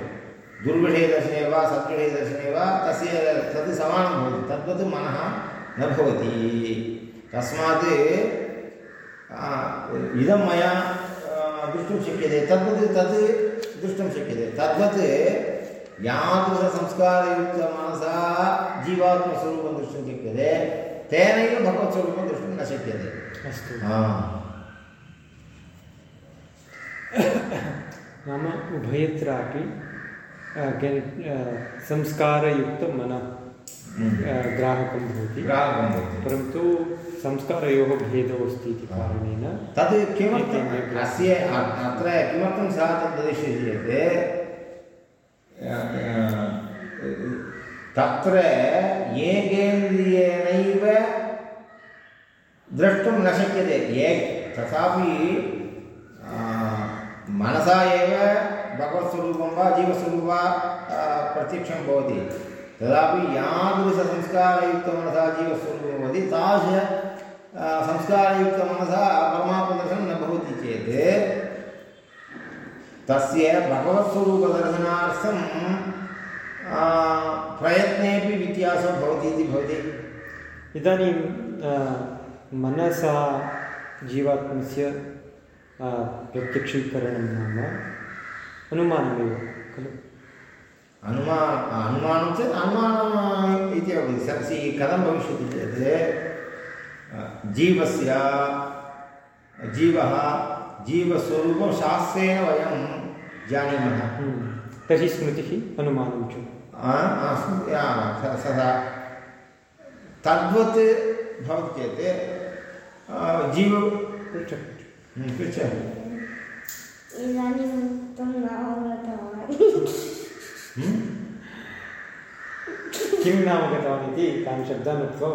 दुर्विषयदर्शने वा सद्विषयदर्शने वा तस्य तद् समानं भवति तद्वत् मनः न भवति। तस्मात् इदं मया द्रष्टुं शक्यते। तद्वत् तत् द्रष्टुं शक्यते। तद्वत् यादृशसंस्कारयुक्तमनसा जीवात्मस्वरूपं द्रष्टुं शक्यते। तेनैव भगवत्स्वरूपं द्रष्टुं न शक्यते। अस्तु। हा। नाम उभयत्रापि संस्कारयुक्तमनः ग्राहकं भवति। परन्तु संस्कारयोः भेदो अस्ति इति कारणेन तद् किमर्थम् अस्य अत्र किमर्थं सः तद् वदिष्यति चेत् तत्र एकेन्द्रियेणैव द्रष्टुं न शक्यते। ए तथापि मनसा एव भगवत्स्वरूपं वा जीवस्वरूपं वा प्रत्यक्षं भवति। तदापि यादृशसंस्कारयुक्तमनसा जीवस्वरूपं भवति। तादृश संस्कारयुक्तमनसा परमात्मदर्शनं न भवति चेत् तस्य भगवत्स्वरूपदर्शनार्थं प्रयत्नेपि व्यत्यासो भवति इति भवति। इदानीं मनसा जीवात्मस्य प्रत्यक्षीकरणं नाम अनुमानमेव खलु अनुमान अनुमानं चेत् अनुमानम् इति ससि कथं भविष्यति चेत् जीवस्य जीवः जीवस्वरूपं शास्त्रेण वयं जानीमः। तर्हि स्मृतिः अनुमानं च सदा तद्वत् भवति चेत् जीव पृच्छतु किं नाम गतवान् इति तान् शब्दान् उक्त्वा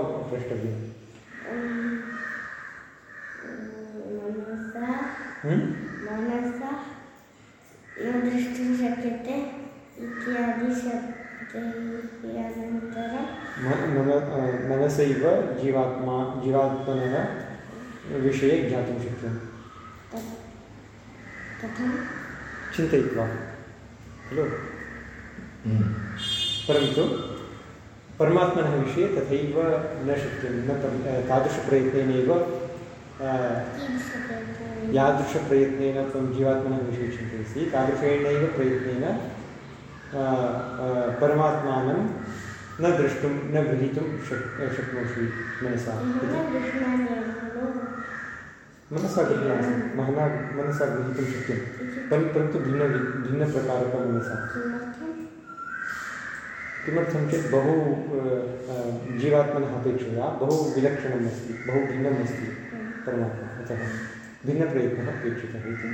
मनसा? न द्रष्टुं शक्यते इत्यादि मनसैव जीवात्मा जीवात्मनः विषये ज्ञातुं शक्यं तत् कथं चिन्तयित्वा खलु परन्तु परमात्मनः विषये तथैव न शक्यं न तद् तादृशप्रयत्नेनैव यादृशप्रयत्नेन त्वं जीवात्मनः विषये चिन्तयसि। तादृशेणैव प्रयत्नेन परमात्मानं न द्रष्टुं न ग्रहीतुं शक् शक्नोषि मनसा अहं इति न गृह्णामि खलु मनसा गृह्णासि महना, मनसा ग्रहीतुं शक्यं परं परन्तु भिन्न भिन्नप्रकारकमनसा किमर्थं किमर्थं चेत् बहु जीवात्मनः अपेक्षया बहु विलक्षणम् अस्ति बहु भिन्नम् अस्ति परमात्मा. अतः भिन्नप्रयत्नः अपेक्षितः इति.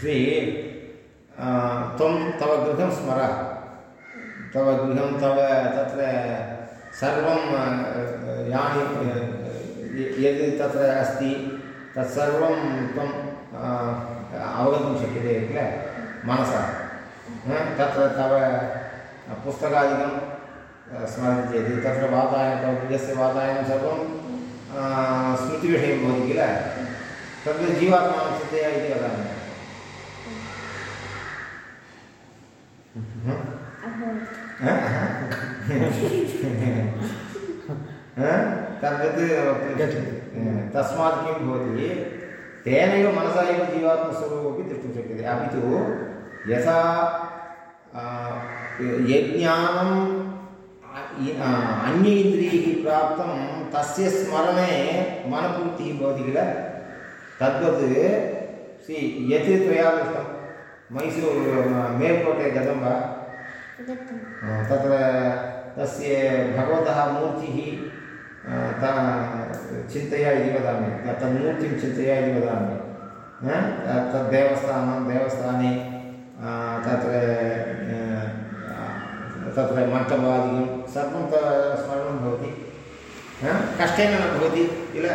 श्री त्वं तव गृहं स्मर. तव गृहं तव तत्र सर्वं यानि यद् तत्र अस्ति तत्सर्वं त्वं अवगन्तुं शक्यते किल? मनसा। तत्र तव पुस्तकादिकं स्मरति चेत्। तत्र वातायनं तव गृहस्य वातायनं सर्वं स्मृतिविषयं भवति किल? तद् जीवात्मानं चिन्तय इति वदामि। तद्वत् तस्मात् किं भवति? तेनैव मनसा एव जीवात्मस्वरूपमपि द्रष्टुं शक्यते। अपि तु यथा यज्ञानम् अन्य इन्द्रियैः प्राप्तं तस्य स्मरणे मनपूर्तिः भवति किल? तद्वत् सि यत् त्वया दृष्टं मैसूरु मेल्कोटे गतं। वा तत्र तस्य भगवतः मूर्तिः ता चिन्तय इति वदामि तन्मूर्तिं चिन्तय इति वदामि अ, तद् देवस्थानं तत्र तत्र मण्टपादिकं सर्वं त स्मरणं भवति कष्टेन न भवति किल?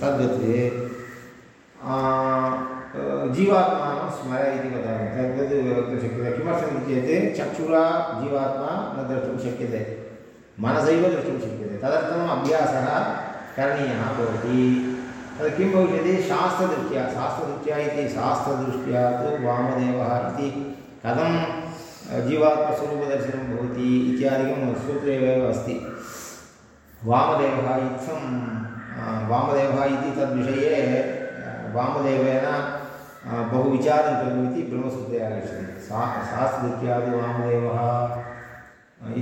तद्वत् जीवात्मानं स्मर इति वदामि तद्वत् वक्तुं शक्यते किमर्थमिति चेत् चक्षुरा जीवात्मा न द्रष्टुं शक्यते मनसैव द्रष्टुं शक्यते तदर्थम् अभ्यासः करणीयः भवति। तद् किं भविष्यति? शास्त्रदृष्ट्या। शास्त्रदृष्ट्या इति शास्त्रदृष्ट्या तु वामदेवः इति कथं जीवात्मस्वरूपदर्शनं भवति इत्यादिकं सूत्रे एव अस्ति। वामदेवः इत्थं वामदेवः इति तद्विषये वामदेवेन बहु विचारं करोमि इति ब्रह्मसूत्रे आगच्छति। सा, शास्त्रदृष्ट्या तु वामदेवः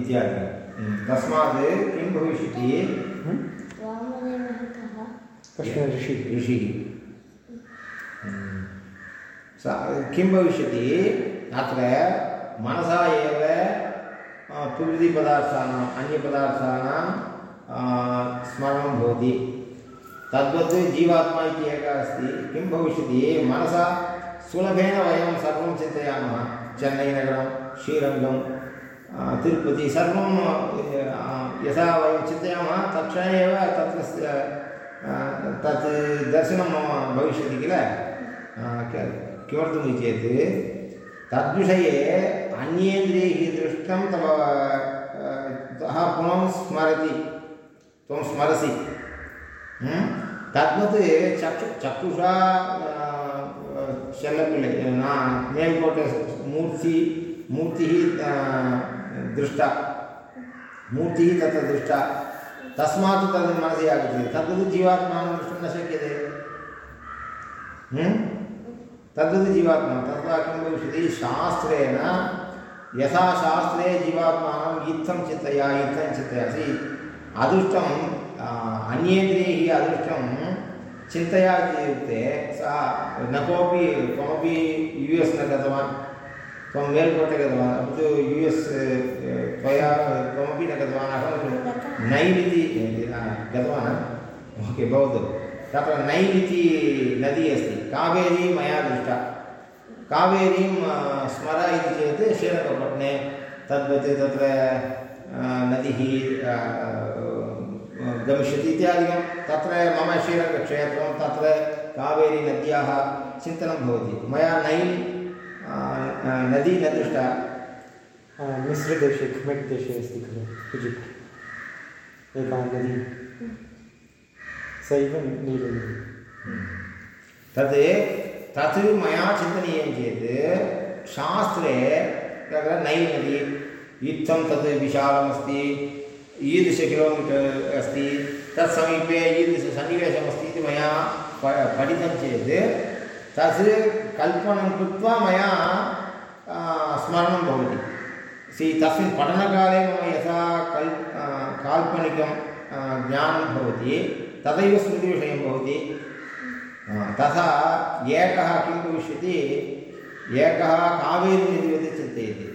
इत्यादिकं तस्मात् किं भविष्यति? कश्चन ऋषिः। ऋषिः। सा किं भविष्यति? अत्र मनसा एव प्रकृतिपदार्थानाम् अन्यपदार्थानां स्मरणं भवति। तद्वत् जीवात्मा इति एकः अस्ति। किं भविष्यति? मनसा सुलभेन वयं सर्वं चिन्तयामः। चेन्नैनगरं श्रीरङ्गं तिरुपति सर्वं यथा वयं चिन्तयामः, तत्क्षणे एव तत्र तत् दर्शनं मम भविष्यति किल किमर्थमिति चेत्, तद्विषये अन्येन्द्रियैः दृष्टं तव सः पुनः स्मरति, त्वं स्मरसि? तद्वत् चक्षु, चक्षुषा शल्लपिल्ले न मेल्कोटे मूर्ति, मूर्तिः दृष्टा मूर्तिः तत्र दृष्टा तस्मात् तद् मनसि आगच्छति तद्वत् जीवात्मानं द्रष्टुं न शक्यते? तद्वत् जीवात्मा तत्र किं भविष्यति शास्त्रेण यथा शास्त्रे जीवात्मानं इत्थं चिन्तया इत्थं चिन्तयसि अदृष्टं आ, अन्येन्द्रियैः अदृष्टं चिन्तया इत्युक्ते सः न कोपि त्वमपि यु एस् न गतवान् त्वं मेल्कोटे गतवान् अपि तु यु एस् त्वया त्वमपि न गतवान् अहं नैल् इति गतवान् ओके भवतु तत्र नैल् इति नदी अस्ति कावेरी मया दृष्टा कावेरीं स्मर इति चेत् श्रीरङ्गपट्टणे तद्वत् तत्र नदिः गमिष्यति इत्यादिकं तत्र मम श्रीरङ्गक्षेत्रं तत्र कावेरीनद्याः चिन्तनं भवति मया आ, नदी न दृष्टा मिस्रदेशे खमेट् देशे अस्ति खलु इजिप्ट् एका नदी सैव नीलनदी तद् तत् मया चिन्तनीयं चेत् शास्त्रे तत्र नैल् नदी इत्थं तद् विशालमस्ति ईदृश किलोमीटर् अस्ति तत् समीपे ईदृशसन्निवेशमस्ति इति मया प पठितं चेत् तत् कल्पनं कृत्वा मया स्मरणं भवति। सि तस्मिन् पठनकाले मम यथा कल् काल्पनिकं ज्ञानं भवति, तथैव स्मृतिविषयं भवति। तथा एकः किं भविष्यति, एकः कावेरीनदीवत् चिन्तयति।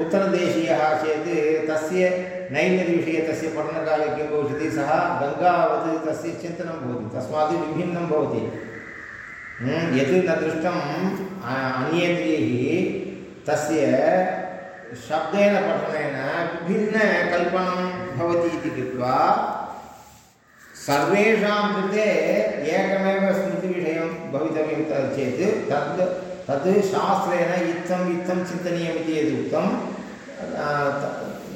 उत्तरदेशीयः चेत् तस्य नैनदीविषये, तस्य पठनकाले किं भविष्यति, सः गङ्गावत् तस्य चिन्तनं भवति, तस्मात् विभिन्नं भवति। यत् न दृष्टम् अन्येन्द्रियैः तस्य शब्देन पठनेन विभिन्नकल्पनं भवति इति कृत्वा सर्वेषां कृते एकमेव स्मृतिविषयं भवितव्यं तत् चेत् तद् तद् शास्त्रेण इत्थम् इत्थं चिन्तनीयमिति यद्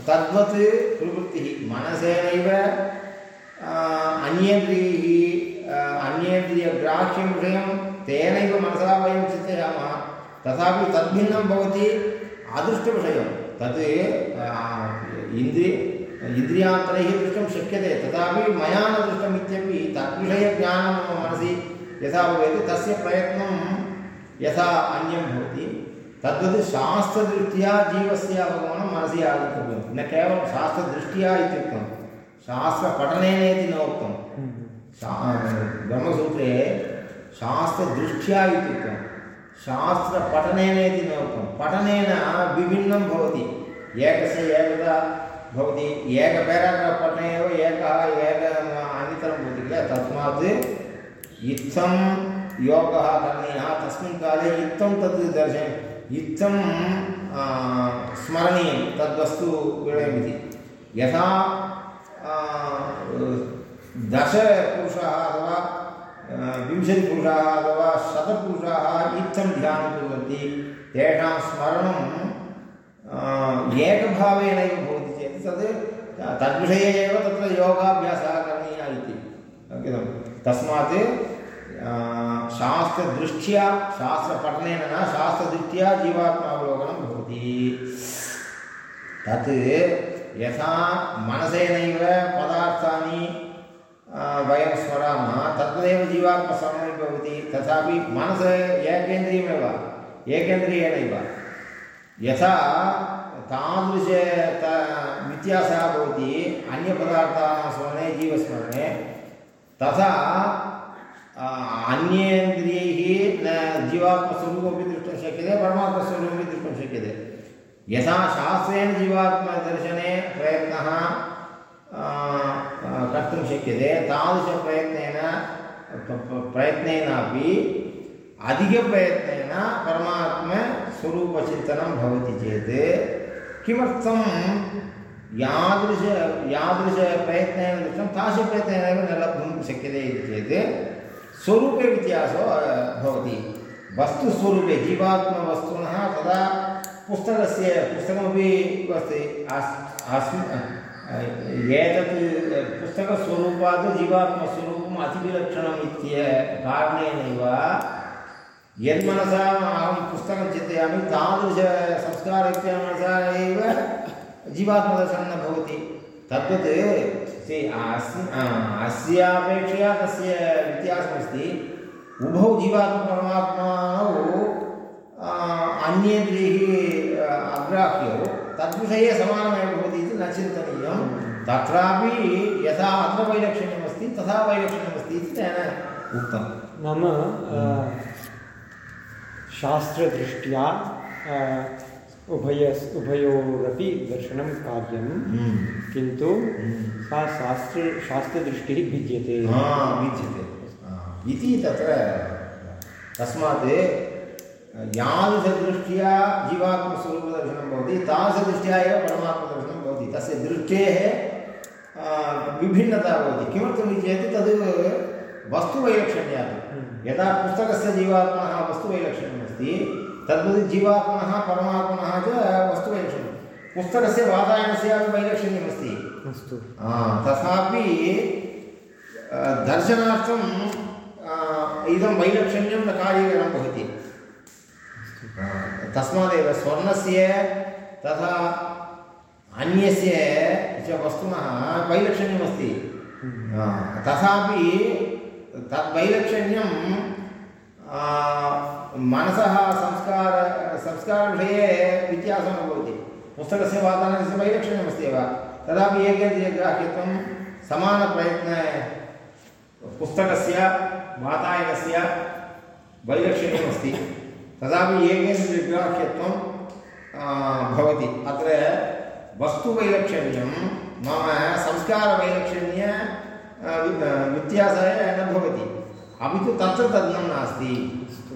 तद्वत् प्रवृत्तिः। मनसेनैव अन्येन्द्रियैः अन्येन्द्रियग्राह्यं विषयं तेनैव मनसा वयं चिन्तयामः। तथापि तद्भिन्नं भवति अदृष्टविषयं। तद् आ, इन्द्रिय इन्द्रियान्तरैः द्रष्टुं शक्यते। तथापि मया न दृष्टम् इत्यपि तद्विषयज्ञानं मम मनसि यथा भवेत् तस्य प्रयत्नं यथा अन्यं भवति। तद्वत् शास्त्रदृष्ट्या जीवस्य अवगमनं मनसि आगन्तव्यं। न केवलं शास्त्रदृष्ट्या इत्युक्तं शास्त्रपठनेन इति न उक्तं। ब्रह्मसूत्रे शास्त्रदृष्ट्या इत्युक्तं शास्त्रपठनेन इति न उक्तं पठनेन विभिन्नं भवति। एकस्य एकदा भवति। एक पठने एव एकः एक अन्यतरं भवति किल? तस्मात् इत्थं योगः करणीयः। तस्मिन् काले इत्थं तद् दर्शनम् इत्थं स्मरणीयं तद्वस्तु विषयमिति यथा दशपुरुषाः अथवा विंशतिपुरुषाः अथवा शतपुरुषाः इत्थं ध्यानं कुर्वन्ति तेषां स्मरणं एकभावेनैव भवति चेत् तद् तद्विषये एव तत्र योगाभ्यासः करणीयः इति। किलं तस्मात् शास्त्रदृष्ट्या, शास्त्रपठनेन न, शास्त्रदृष्ट्या जीवात्मावलोकनं भवति। तत् यथा मनसेनैव पदार्थानि वयं स्मरामः तद्वदेव जीवात्मस्मरणं भवति, तथापि मनस् एकेन्द्रियमेव एकेन्द्रियेणैव यथा तादृश त व्यत्यासः भवति अन्यपदार्थानां स्मरणे, जीवस्मरणे, तथा अन्येन्द्रियैः न, जीवात्मस्वरूपमपि द्रष्टुं शक्यते, परमात्मस्वरूपमपि द्रष्टुं शक्यते। यथा शास्त्रेण जीवात्मदर्शने प्रयत्नः कर्तुं शक्यते तादृशप्रयत्नेन प्रयत्नेनापि अधिकप्रयत्नेन परमात्म स्वरूपचिन्तनं भवति चेत् किमर्थं यादृश यादृशप्रयत्नेन दृष्टं तादृशप्रयत्नेन एव न लब्धुं शक्यते इति चेत् स्वरूपे व्यत्यासो भवति वस्तुस्वरूपे जीवात्मवस्तुनः तदा पुस्तकस्य पुस्तकमपि अस्ति अस् अस्मि एतत् पुस्तकस्वरूपात् जीवात्मस्वरूपम् अतिविलक्षणम् इत्य कारणेनैव यन्मनसा अहं पुस्तकं चिन्तयामि तादृशसंस्कारस्य मनसा एव जीवात्मदर्शनं न भवति। तद्वत् अस्यापेक्षया तस्य व्यत्यासमस्ति। उभौ जीवात्मपरमात्मानौ आ, अग्राह्यौ तद्विषये समानमेव भवति इति न चिन्तनीयं तत्रापि यथा अत्र वैलक्षण्यमस्ति तथा वैलक्षण्यमस्ति इति तेन उक्तं। अ, शास्त्रदृष्ट्या उभय उभयोरपि दर्शनं कार्यं किन्तु सा शास्त्र शास्त्रदृष्टिः भिद्यते विद्यते हा, इति तत्र तस्मात् यादृशदृष्ट्या जीवात्मस्वरूपदर्शनं भवति तादृशदृष्ट्या एव परमात्मदर्शनं तस्य दृष्टेः विभिन्नता भवति। किमर्थमिति चेत् तद् वस्तुवैलक्षण्यात् यदा पुस्तकस्य जीवात्मनः वस्तुवैलक्षण्यमस्ति तद्वत् जीवात्मनः परमात्मनः च वस्तुवैलक्षण्यं पुस्तकस्य वातायनस्यापि वैलक्षण्यमस्ति। अस्तु। तथापि आ, दर्शनार्थं आ, इदं वैलक्षण्यं न कार्यकरं भवति। तस्मादेव स्वर्णस्य तथा अन्यस्य च वस्तुनः वैलक्षण्यमस्ति। आ, तथापि तद्वैलक्षण्यं आ, मनसः संस्कार संस्कारविषये व्यत्यासः न भवति। पुस्तकस्य वातावरणस्य वैलक्षण्यमस्ति एव। तदापि एकेन्द्रियग्राह्यत्वं समानप्रयत्न पुस्तकस्य वातायनस्य वैलक्षण्यमस्ति। तदापि एकेन्द्रियग्राह्यत्वं भवति। अत्र वस्तुवैलक्षण्यं मम संस्कारवैलक्षण्य आ, वि- आ, व्यत्यासाय न भवति। अपि तु तत्र तद्नं नास्ति। अस्तु।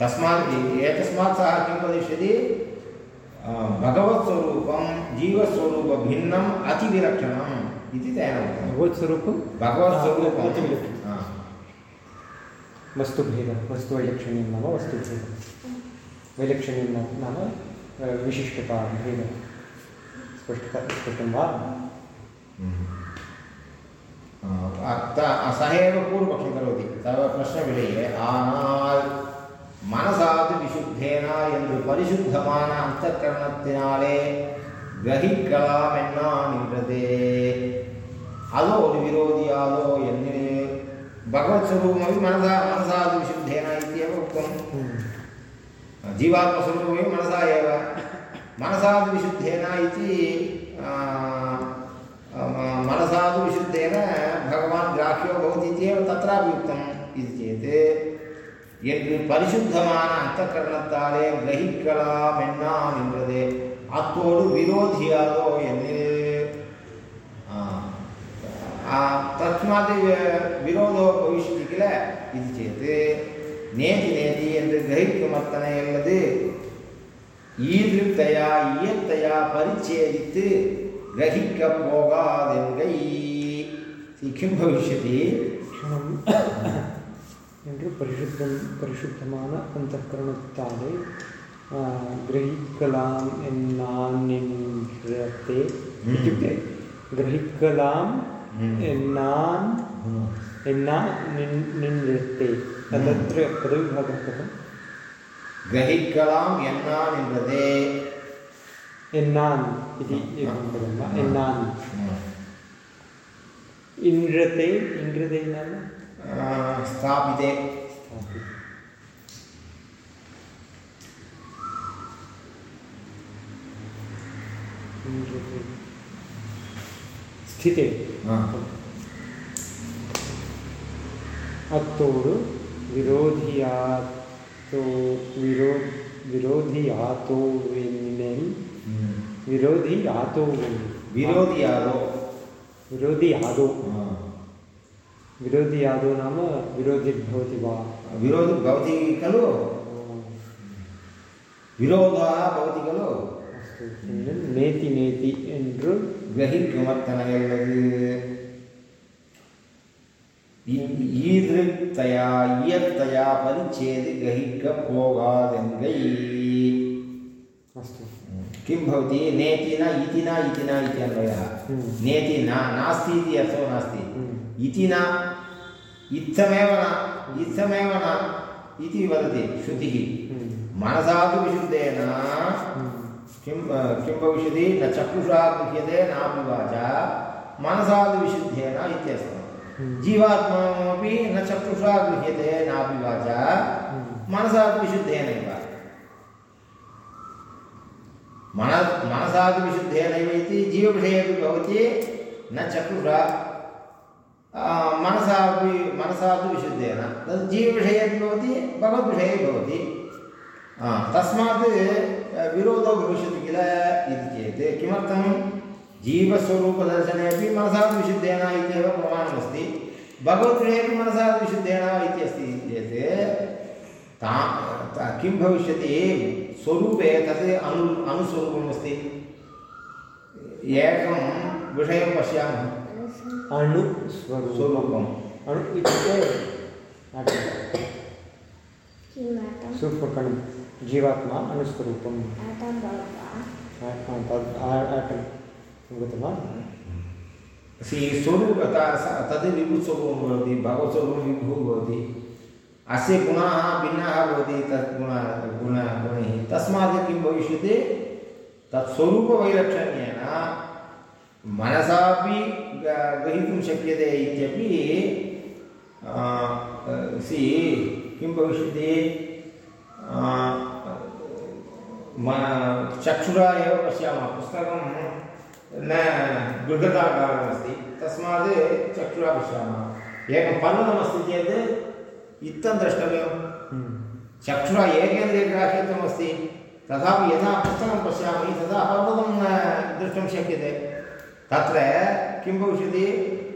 तस्मात् एतस्मात् सः किं वदिष्यति? भगवत्स्वरूपं जीवस्वरूपभिन्नम् अतिविलक्षणम् इति तेन उक्तं भगवत्स्वरूपं। हा। वस्तुभेदः वस्तुवैलक्षण्यं नाम वस्तुभेदः। वैलक्षण्यं नाम विशिष्टता भेदः स्पष्टता स्पष्टं वा आ, त- सः एव पूर्वपक्षं करोति तव प्रश्नविषये ஆனால் மனசாது விசுத்தேனா என்று பரிசுத்தமான அந்தக்கரணத்தினாலே கிரகிக்கலாம் என்ன நின்றதே அதோ ஒரு விரோதியாதோ என்னில் பகவத் स्वरूपमपि मनसा मनसादु विशुद्धेन इत्येव उक्तम् जीवात्मस्वरूपमपि मनसा एव मनसादु विशुद्धेन इति आ, म- मनसादु विशुद्धेन भगवान् ग्राह्यो भवति इत्येव तत्रापि उक्तम् इति चेत् என்று பரிசுத்தமான அந்தக்கரணத்தாலே கிரகிக்கலாம் என்ன நின்றது அத்தோடு விரோதியாதோ என்னில் आ, आ, तस्मात् व- विरोधो भविष्यति किल इति चेत् நேதி நேதி என்று கிரகிக்கும் அத்தனை அல்லது ஈதிருத்தையா இயத்தையா பரிச்சேதித்து கிரகிக்க போகாதென்கை கிம் பவிஷ்யதி என்று பரிசுத்தம் பரிசுத்தமான அந்த கரணத்தாலே கிரகிக்கலாம் நான் என்கிறதே இத்துக்கு கிரகிக்கலாம் நான் निन्ना एन्नान् एन्नान् इति एन्नान् इन्द्रते इन्द्रते नाम स्थापिते स्थिते ಅತ್ತೋಡು ವಿರೋಧಿಯಾತೋ ವಿರೋ ವಿರೋಧಿಯಾತೋವೆನ್ನಿನೆಲ್ ವಿರೋಧಿ ಆತೋವೆನ್ ವಿರೋಧಿಯಾದೋ ವಿರೋಧಿಯಾದೋ ವಿರೋಧಿಯಾದೋ ನಾಮ ವಿರೋಧಿರ್ಭವತಿ ವಾ ವಿರೋಧಿ ಭವತಿ ಖಲು ವಿರೋಧ ಭವತಿ ಖಲು ಅಷ್ಟು ನೇತಿ ನೇತಿ ಎಂದು ಗ್ರಹಿಮರ್ತನ ಹೇಳುವುದು अस्तु இன்னும் நேத்தி நேத்தி என்று ग्रहितुमर्थन ஈதிருத்தயா இயற்கையா परिच्छेदे ग्रहिकभोगादङ्गै अस्तु किं भवति नेति न इति न इति न इति अन्वयः हम्म। नेति न नास्ति इति अर्थो नास्ति हम्म। इति न इत्थमेव न इत्थमेव न इति वदति श्रुतिः हम्म। मनसापि विशुद्धेन किं किं भविष्यति न चक्षुषा गृह्यते नापि वाचा मनसापि विशुद्धेन इत्यर्थः हम्म। जीवात्मापि न चक्षुषा गृह्यते नापि वाचा हम्म। मनसापि विशुद्धेनैव मन मनसापि विशुद्धेनैव इति जीवविषये अपि भवति न चक्षुषा मनसापि मनसापि विशुद्धेन। तद् जीवविषये अपि भवति भगवद्विषये भवति। तस्मात् विरोधो भविष्यति किल इति चेत् किमर्थं? जीवस्वरूपदर्शने अपि मनसा विशुद्धेन प्रमाणमस्ति भगवद्विषये मनसा विशुद्धेन इति अस्ति चेत् ता ता- किं भविष्यति? स्वरूपे तत् अनु अनुस्वरूपमस्ति। एकं विषयं पश्यामः। अणुस्वरूपम् स्वरूपम्। अणु इत्युक्ते सूक्ष्मकणं जीवात्मा अणुस्वरूपम् आ- तद् आटम् अवगतं वा? सि स्वरूप तद् विभुस्वरूपं भवति भगवत्स्वरूपं विभुः भवति अस्य गुणाः भिन्नाः भवति तत् गुण गुण गुणैः तस्मात् किं भविष्यति तत् स्वरूपवैलक्षण्येन मनसापि ग्रहीतुं शक्यते इत्यपि सि किं भविष्यति म चक्षुरा एव पश्यामः पुस्तकं न बृहदाकारमस्ति तस्मात् चक्षुरा पश्यामः एकं पर्वतमस्ति चेत् इत्थं द्रष्टव्यं चक्षुरा एकेन्द्रियग्राह्यत्वमस्ति तथापि यथा पुस्तकं पश्यामि तथा पर्वतं, न, द्रष्टुं शक्यते। तत्र किं भविष्यति?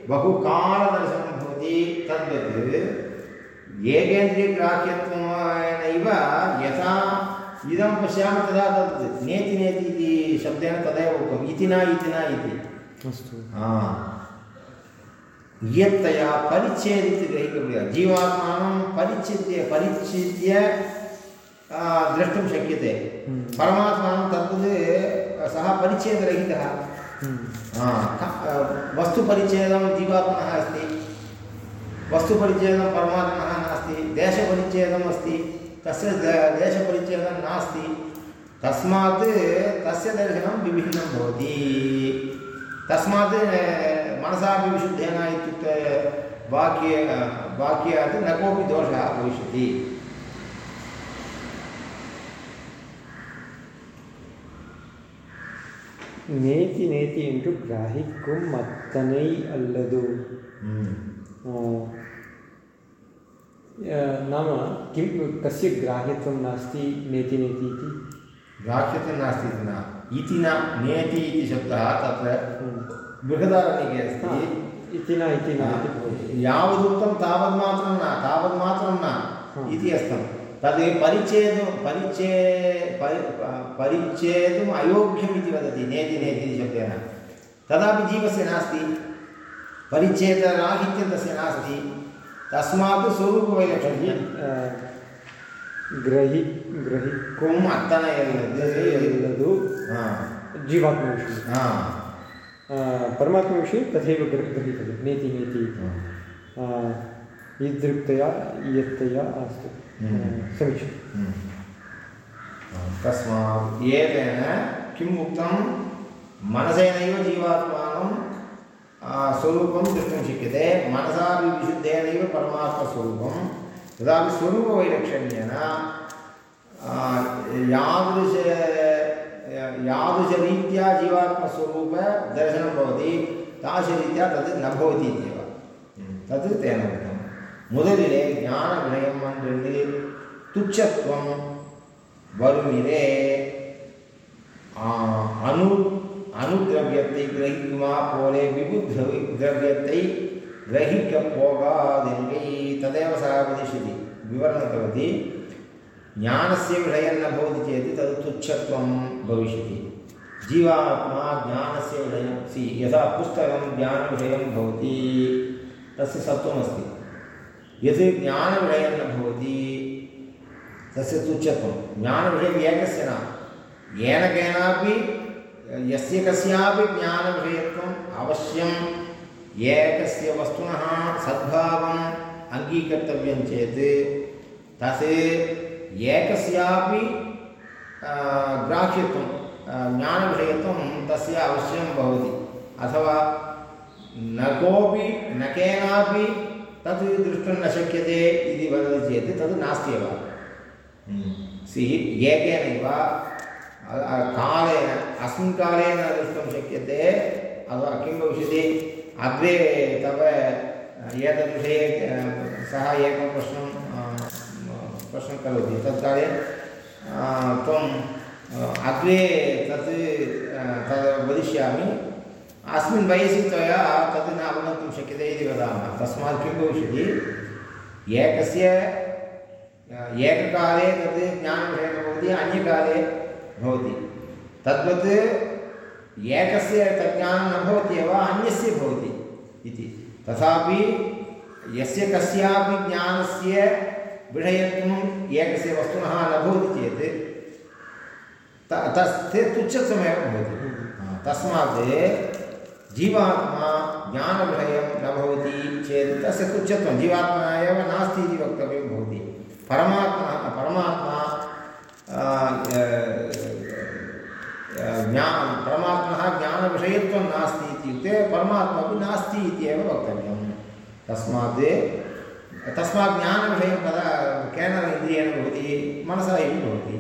बहुकालदर्शनं भवति। तद्वत् एकेन्द्रियग्राह्यत्वेनैव यथा इदं पश्यामि तदा तद् नेति नेति इति शब्देन तदेव उक्तम्। इति न इति। न इति अस्तु। हा। यत्तया परिच्छेदित ग्रहीतव्यः। जीवात्मानं परिच्छिद्य परिच्छिद्य द्रष्टुं शक्यते। हम्म। परमात्मानं तद्वत् सः परिच्छेदरहितः। हा, आ, वस्तुपरिच्छेदं जीवात्मनः अस्ति। वस्तुपरिच्छेदं परमात्मनः नास्ति। देशपरिच्छेदम् अस्ति। तस्य द- देशपरिच्छेदं नास्ति तस्मात् तस्य दर्शनं विभिन्नं भवति तस्मात् अ, मनसापि विशुद्धेन इत्युक्ते वाक्ये अ, वाक्यात् न कोऽपि दोषः भविष्यति நேத்தி நேத்தி என்று கிரகிக்கும் அத்தனை அல்லது नाम किं कस्य ग्राह्यत्वं नास्ति नेति नेति इति? ग्राह्यते नास्ति इति न। इति न नेति इति शब्दः तत्र बृहदारण्यके हा, अस्ति इति न इति न यावदुक्तं तावन्मात्रं न तावन्मात्रं न इति अस्तं। तद् परिच्छेदं परिच्छे परि परिच्छेदुम् अयोग्यम् इति वदति नेति नेति इति शब्देन। तदापि जीवस्य नास्ति परिच्छेदराहित्यं तस्य नास्ति। तस्मात् स्वरूपवैलक्षण्यं ग्रहि ग्रहि। कुम् अत्तनयल्लद् अल्लदु हा। जीवात्मविषये। हा। परमात्मविषये तथैव ग्र- ग्रहीतव्यं। नेति नेति। ईदृक्तया इयत्तया अस्तु. समीचीनं। तस्मात् एतेन किम् उक्तं? मनसेनैव जीवात्मानं आ, स्वरूपं द्रष्टुं शक्यते मनसापि विशुद्धेनैव परमात्मस्वरूपं तदापि स्वरूपवैलक्षण्येन आ, यादृश यादृशरीत्या जीवात्मस्वरूपदर्शनं भवति तादृशरीत्या तद् न भवति इत्येव तत् तेन उक्तं முதலிலே ஞான வினயம் மன்றெண்ணில் துச்சத்துவம் வருமிலே ஆ, அணு அணுதிரவியத்தை கிரகிக்குமா போலே விபுத் திரவியத்தை கிரகிக்க போகாதென்கை ததேவ சः वदिष्यति विवरणं करोति ज्ञानस्य विषयं न भवति चेत् तद् तुच्छत्वं भविष्यति जीवात्मा ज्ञानस्य विषयं सि यथा पुस्तकं ज्ञानविषयं भवति तस्य सत्त्वमस्ति यत् ज्ञानविषयं न भवति तस्य तुच्छत्वं ज्ञानविषयम् एकस्य न येन केनापि यस्य कस्यापि ज्ञानविषयत्वम् अवश्यम्। एकस्य वस्तुनः सद्भावम् अङ्गीकर्तव्यं चेत्। तत् एकस्यापि ग्राह्यत्वं ज्ञानविषयत्वं तस्य अवश्यं भवति। अथवा न कोऽपि न केनापि तत् द्रष्टुं न शक्यते इति वदति चेत् तद् नास्ति एव सि एकेनैव कालेन अस्मिन् काले न द्रष्टुं शक्यते अथवा किं भविष्यति अग्रे तव एतद्विषये सः एकं प्रश्नं प्रश्नं करोति तत्काले अ, त्वं अग्रे तत् तद् वदिष्यामि अस्मिन् वयसि त्वया तद् न अवगन्तुं शक्यते इति वदामः तस्मात् किं भविष्यति एकस्य एककाले तद् ज्ञानविषयः भवति अन्यकाले भवति। तद्वत् एकस्य तज्ज्ञानं न भवति एव अन्यस्य भवति इति। तथापि यस्य कस्यापि ज्ञानस्य विषयत्वम् एकस्य वस्तुनः न भवति चेत् त तस् ते तुच्छत्वमेव भवति। तस्मात् जीवात्मा ज्ञानविषयं न भवति चेत् तस्य तुच्छत्वं, जीवात्मा एव नास्ति इति वक्तव्यं भवति। परमात्मा परमात्मा आ, अ, अ, ज्ञा परमात्मनः ज्ञानविषयत्वं नास्ति इत्युक्ते परमात्मा अपि नास्ति इत्येव वक्तव्यं तस्मात् तस्मात् ज्ञानविषयं कदा केन इन्द्रियेण भवति मनसा एव भवति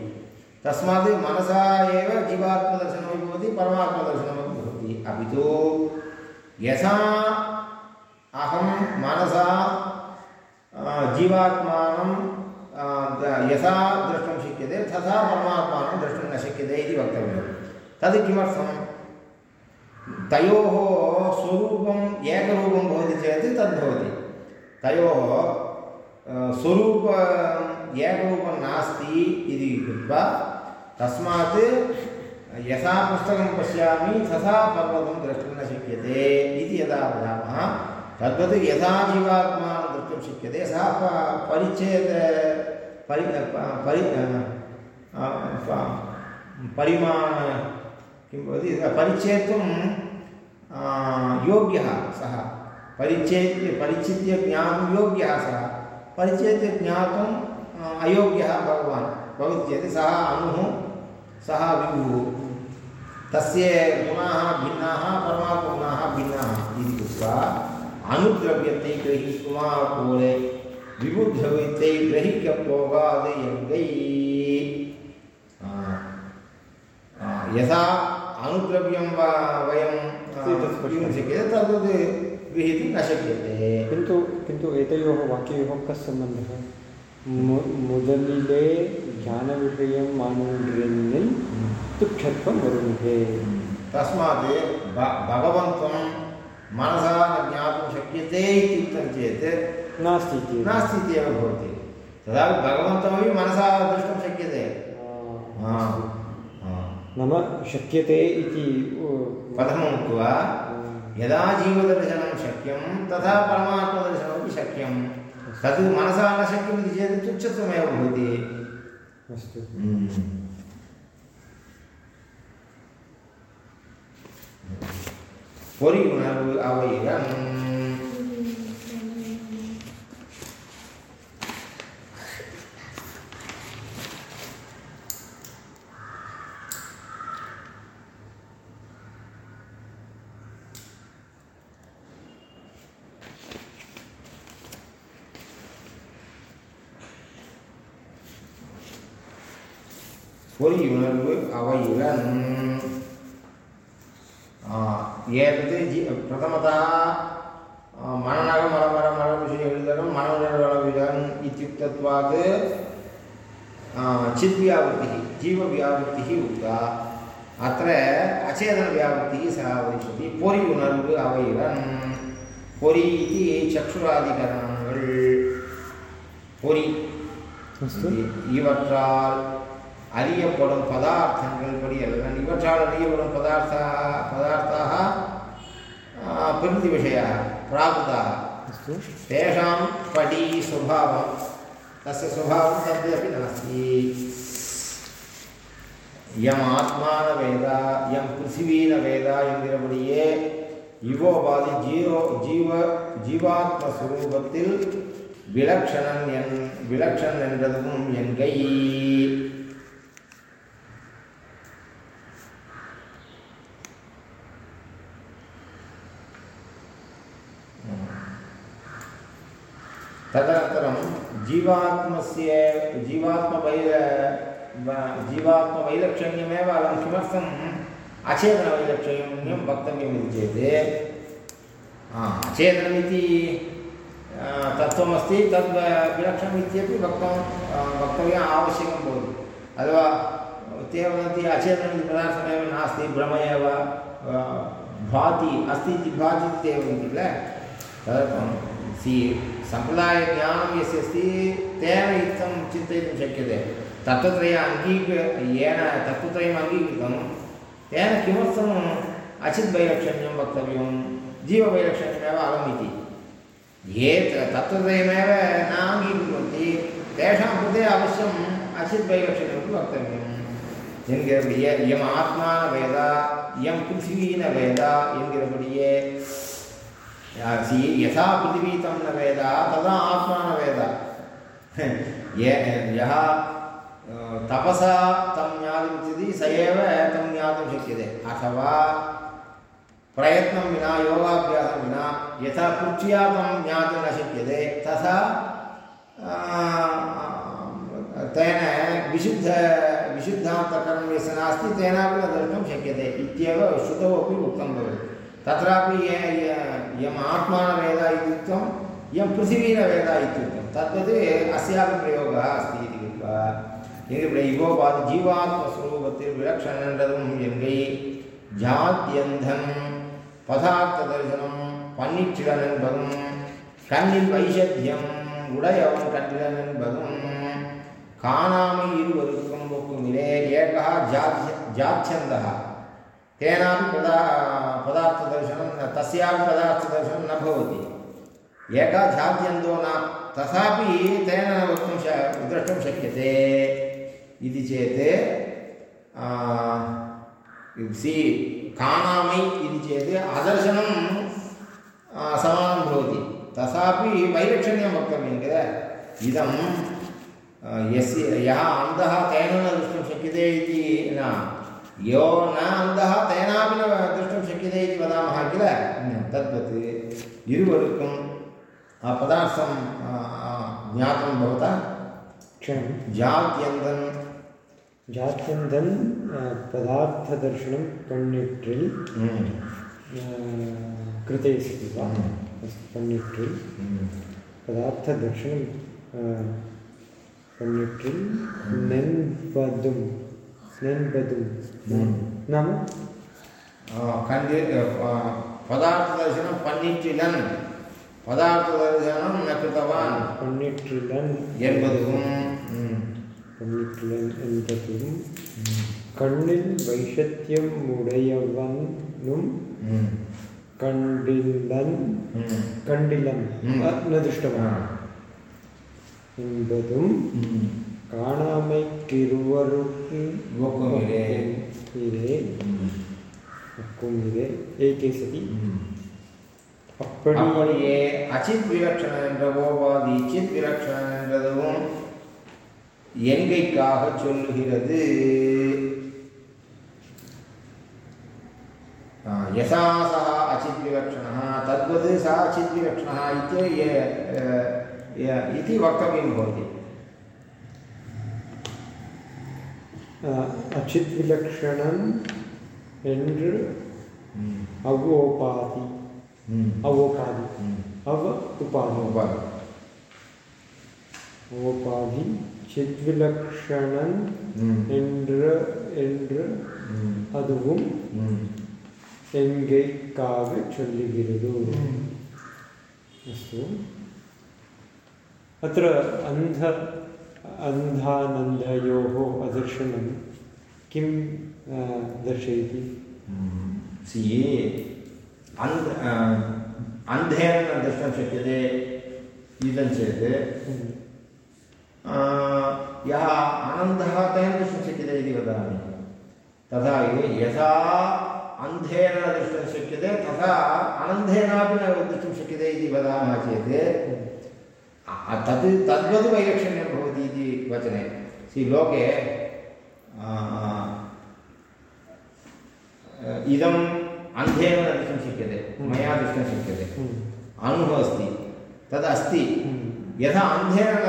तस्मात् मनसा एव जीवात्मदर्शनमपि भवति परमात्मदर्शनमपि भवति अपि तु यथा अहं मनसा जीवात्मानं यथा द्रष्टुं तथा परमात्मानं द्रष्टुं न शक्यते इति वक्तव्यं तद् किमर्थं? तयोः स्वरूपम् एकरूपं भवति चेत् तद्भवति तयोः अ, स्वरूप एकरूपं नास्ति इति कृत्वा तस्मात् यथा पुस्तकं पश्यामि तथा पर्वतं द्रष्टुं न शक्यते इति यदा वदामः तद्वत् यथा जीवात्मानं द्रष्टुं शक्यते सः परिच्छेद परि परि परिमा किं भवति परिचेतुं योग्यः सः परिचेत्य परिचित्य ज्ञातुं योग्यः सः परिचेत्य ज्ञातुम् अयोग्यः भगवान् भवति चेत् सः अणुः सः विभुः तस्य गुणाः भिन्नाः परमागुणाः भिन्नाः इति कृत्वा அணுதிரவியத்தை கிரகிக்குமார் यथा अनुद्रव्यं वा वयं शक्यते तद्वत् गृहीतुं न शक्यते। किन्तु किन्तु एतयोः वाक्ययोः कः सम्बन्धः? मुदलिले ज्ञानविषयं मानोन्द्रियन्निल् तुच्छत्वं वरुणिते तस्मात् भ भगवन्तं मनसा न ज्ञातुं शक्यते इति उक्तं चेत् नास्ति इति। नास्ति इत्येव भवति। तदापि भगवन्तमपि मनसा द्रष्टुं शक्यते। आ, हा, अस्तु। हा। नाम शक्यते इति उ, पदम् उक्त्वा यदा जीवदर्शनं शक्यं तथा परमात्मदर्शनमपि शक्यं तत् मनसा न शक्यमिति चेत् तुच्छत्वमेव भवति अस्तु பொறி உணர்வு அவையிடம் பொறியுணர்வு அவையுடன். ஏற்று ஜி பிரதமதா மனநாக மல மர மல விஷயம் எழுதலும் மனோஜன் இத்தியுக்தத்வாத் சித் வியாபத்திः ஜீவவியாபத்திः உக்தா. அத்த அச்சேதனவியாபத்திः சா வதிஷ்யதி பொறி உணர்வு அவையுடன். பொறி இது சக்ஷுராதிகரணங்கள். பொறி இவற்றால் அறியப்படும் பதார்த்தங்கள் படி எல்லாம் இவற்றால் அறியப்படும் பதார்த்தா பதார்த்தாக பிரகிருதி விஷயாः प्राकृताः अस्तु तेषां पडी स्वभावं तस्य स्वभावं तद् अपि नास्ति यम् आत्मा न वेद यं पृथिवी न वेद என்கிறபடியே இவோபாதி ஜீவோ ஜீவ ஜீவாத்மஸ்வரூபத்தில் விலக்ஷணன் என் விலக்ஷன் என்றதும் என்கை तदनन्तरं जीवात्मस्य जीवात्मवै जीवात्मवैलक्षण्यमेव अलं किमर्थम्? अचेतनवैलक्षण्यं वक्तव्यम् इति चेत्। अचेतनमिति तत्त्वमस्ति तद् विलक्षणम् इत्यपि वक्तुं वक्तव्यम् आवश्यकं भवति। अथवा ते वदन्ति अचेतनम् इति पदार्थमेव नास्ति भ्रम एव भाति, अस्ति इति भाति किल? तदर्थं सि सम्प्रदायज्ञानं यस्य अस्ति तेन युक्तं चिन्तयितुं शक्यते तत्त्वत्रय अङ्गीक येन तत्त्वत्रयम् अङ्गीकृतं तेन किमर्थम् अचिद्वैलक्षण्यं वक्तव्यं जीववैलक्षण्यमेव अलम् इति ये त- तत्त्वत्रयमेव न अङ्गीकुर्वन्ति तेषां कृते अवश्यम् अचिद्वैलक्षण्यमपि वक्तव्यम् என்கிறபடியே எம் ஆத்மா ந வேதா எம் பிருத்திவி ந வேதா என்கிறபடியே सी यथा पृथिवी तं न वेद, तदा आत्मा न वेद। ये तपसा तं ज्ञातुमिच्छति स एव तं ज्ञातुं शक्यते। अथवा प्रयत्नं विना, योगाभ्यासं विना यथा पृथ्व्या तं ज्ञातुं न शक्यते, तथा तेन विशुद्ध विशुद्धान्तकरणं यस्य नास्ति, तेनापि न द्रष्टुं शक्यते, इत्येव श्रुतौ अपि उक्तं भवति। तत्रापि ये य- यम् आत्मा न वेद इत्युक्तं यं पृथिवी न वेद इत्युक्तं तद्वत् अस्यापि प्रयोगः अस्ति इति कृत्वा எங்கே இவோபாதி ஜீவாத்மஸ்வரூபத்தில் விலக்ஷணன்றதும் எங்கை ஜாத்தியந்தன் பதார்த்த தரிசனம் பன்னிச்சிடன் என்பதும் கண்ணில் வைஷத்தியம் உடையவன் கண்டிலன் என்பதும் காணாமை இருவருக்கும் ஒக்குமிலே ஏகா ஜாத்ய ஜாத்தியந்தா तेनापि पदा, पदार्थदर्शनं तस्यापि पदार्थदर्शनं न भवति। एकः जात्यन्तो न, तथापि तेन न वक्तुं श, द्रष्टुं शक्यते। इति चेत् सि, काणामै इति चेत् अदर्शनं समानं भवति। तथापि वैलक्षण्यं वक्तव्यं किल? इदं यस्य, यः अन्धः तेन न द्रष्टुं शक्यते इति न। यो न अन्धः तेनापि न द्रष्टुं शक्यते इति वदामः किल? तद्वत् इरुवरुकम् पदार्थं ज्ञातं भवता क्षणं जात्यन्तं जात्यन्तं पदार्थदर्शनं पण्डिट्रिल् कृते सति वा अस्तु पण्डिट्रिल् पदार्थदर्शनं पण्डिट्रिल् पदं నేను బెదురు నామ కంది పదార్థ దర్శనం పన్నీటిలన్ పదార్థ దర్శనం నకృతవాన్ పన్నీటిలన్ ఎంబదుం பன்னிட்டுலன் என்பதும் கண்ணில் வைஷத்தியம் உடையவனும் கண்டிலன் கண்டிலன் நதிஷ்டவன் என்பதும் காணாமைக்கிருவருக்கு ஒக்குமிலே. ஒக்குமிலே ஒக்குமிலே ஏகே சதி அப்படி அப்படியே அச்சித் விலட்சணம் என்ற ஓபாதி சித் விலட்சணம் என்றதும் எண்கைக்காக சொல்லுகிறது ஆ, யசா சः அச்சித் विलक्षणः तद्वत् सः अचित् विलक्षणः इति ये- य- इति वक्तव्यं भवति அஹ், அச்சித் விலக்ஷணம் என்று அவோபாதி அவோபாதி அவ உபாதி உபாதி உபாதி சித்விலக்ஷணன் ம். என்ற என்று ம். அதுவும் ம். எங்கைக்காக சொல்லுகிறது अस्तु अत्र अन्ध अन्धानन्दयोः अदर्शनं किं अ, दर्शयति? सि अन्ध अन्धेन द्रष्टुं शक्यते इदं चेत् अ, यः आनन्दः तेन द्रष्टुं शक्यते इति वदामि। तथा य- यथा अन्धेन द्रष्टुं शक्यते तथा आनन्देनापि न द्रष्टुं शक्यते इति वदामः चेत् तत् तद्वत् वैलक्षण्यं भवति इति वचने। सि लोके इदम् अन्धेन न द्रष्टुं शक्यते मया द्रष्टुं शक्यते। अणुः अस्ति तदस्ति। यथा अन्धेन न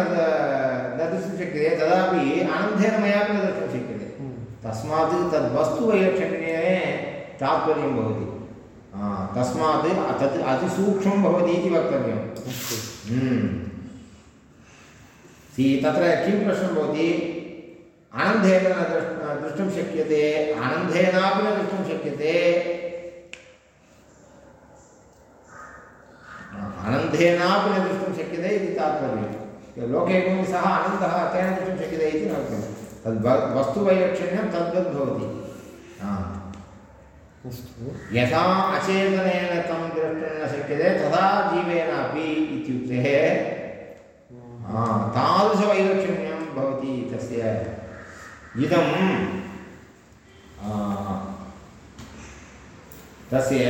द्रष्टुं शक्यते तदापि आनन्देन मयापि न द्रष्टुं शक्यते। तस्मात् तद् वस्तुवैलक्षण्ये तात्पर्यं भवति। तस्मात् तत् अतिसूक्ष्मं भवति इति वक्तव्यं हम्म। सि तत्र किं प्रश्नं भवति? आनन्देन न द्रष् द्रष्टुं शक्यते आनन्देनापि न द्रष्टुं शक्यते। आनन्देनापि न द्रष्टुं शक्यते इति तात्पर्यं। लोके कोऽपि सः आनन्दः तेन द्रष्टुं शक्यते इति न उक्तं तद् वस्तुवैलक्षण्यं तद्वद् भवति। अस्तु। यथा अचेतनेन तं द्रष्टुं न शक्यते तथा जीवेनापि इत्युक्ते तादृशवैलक्षण्यं भवति तस्य इदं आ, तस्य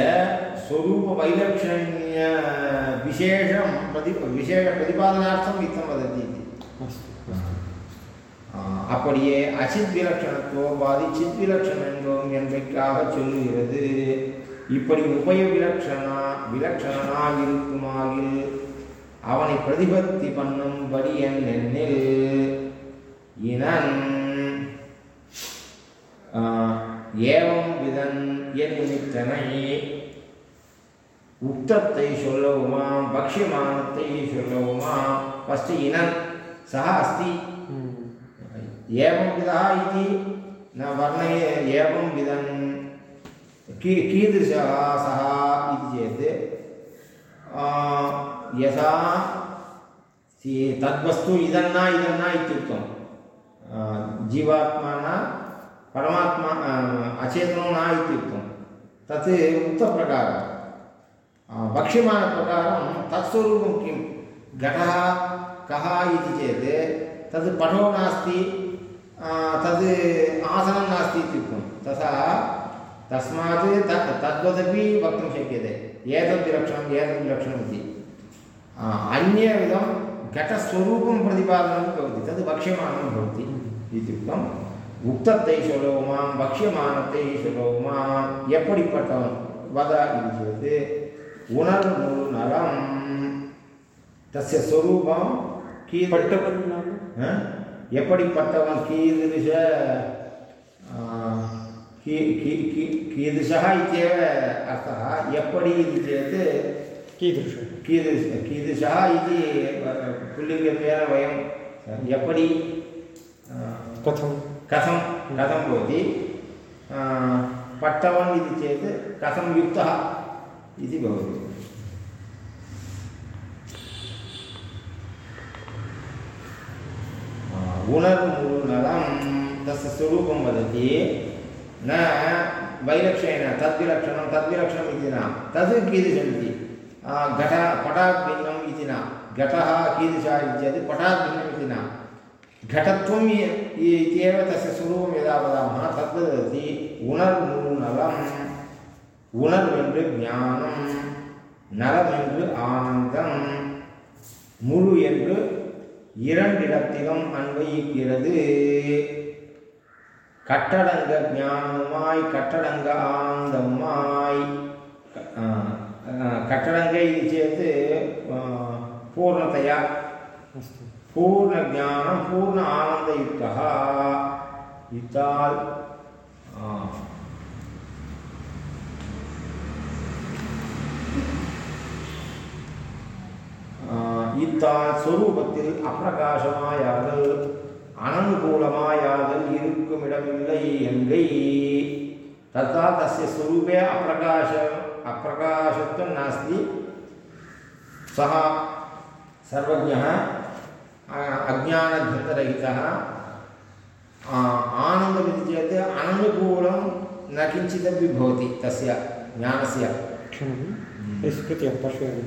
स्वरूपवैलक्षण्य विशेषं प्रति विशेषप्रतिपादनार्थम् इत्थं वदति इति अस्तु ஆ, அப்படியே அச்சித் விலட்சணத்துவம் பாதி சித் விலட்சணத்துவம் என்பதற்காக சொல்லுகிறது இப்படி உபய விலட்சணா விலட்சணனாக இருக்குமாகில் அவனை பிரதிபத்தி பண்ணும்படி என் எண்ணில் இனன் ஆ, ஏவம் விதன் என் நிமித்தனை உக்தத்தை சொல்லவுமா பக்ஷ்யமானத்தை சொல்லவுமா ஃபஸ்ட்டு இனன் சக அஸ்தி एवं विधः इति न वर्णये एवं विधन् की कीदृशः सः इति चेत् आ, यथा तद्वस्तु इदन्न इदन्न इत्युक्तं जीवात्मा न परमात्मा अचेतनो न इत्युक्तं तत् उक्तप्रकारं वक्ष्यमाणप्रकारं तत्स्वरूपं किं घटः, कः इति चेत् तद् पटो नास्ति तद् आसनं नास्ति इत्युक्तं तथा तस्मात् तत् तद्वदपि वक्तुं शक्यते। एतद् विलक्षणम् एतद् विलक्षणम् इति। अन्यविधं घटस्वरूपं प्रतिपादनं भवति तद् वक्ष्यमाणं भवति इत्युक्तम् உக்தத்தை சொல்லுவோமாம் பக்ஷமானத்தை சொல்லுவோமாம் எப்படிப்பட்டவன் வத இது சொல்வது உணர்வு முழு நலம் தசிய ஸ்வரூபம் கீழ்பட்டவன் எப்படிப்பட்டவன் கீதிருஷ கீ கீ கீ கீதிஷா இத்தியவ அர்த்தः எப்படி இது चेत् कीदृशः। कीदृश कीदृशः इति पुल्लिङ्गतया वयं यपडि कथं? कथं कथं भवति? पट्टवन् इति चेत् कथं युक्तः इति भवति। गुणर्मूलनं तस्य स्वरूपं वदति न वैलक्षणेन तद्विलक्षणं तद्विलक्षणम् इति न तद् कीदृशमिति? घट पटात् भिन्नम् इति न घटः कीदृशः इति चेत् पटात् भिन्नम् इति न घटत्वम् इ- इत्येव तस्य स्वरूपं यदा वदामः तद् वदति उणर्मुणलम् உணர்வென்று ஞானம் நலமென்று ஆனந்தம் முழு என்று இரண்டிடத்திலும் அன்வயிக்கிறது கட்டடங்க ஞானமாய் கட்டடங்க ஆனந்தமாய் आ, आ, कट्टडङ्गे इति चेत् आ, पूर्णतया अस्तु पूर्णज्ञानं पूर्ण आनन्दयुक्तः इताल् आ, ஆ, இத்தால் சொரூபத்தில் அப்பிரகாசமாயாதல் அனனுகூலமாயாதல் இருக்கும் இடமில்லை என்கை தத்தா தஸ்ய ஸ்வரூபே அப்பிரகாச अप्रकाशत्वं नास्ति। सः सर्वज्ञः अज्ञानभृतरहितः आनन्दमिति चेत् अननुकूलं न किञ्चिदपि भवति तस्य ज्ञानस्य। स्मृत्यां पश्यामि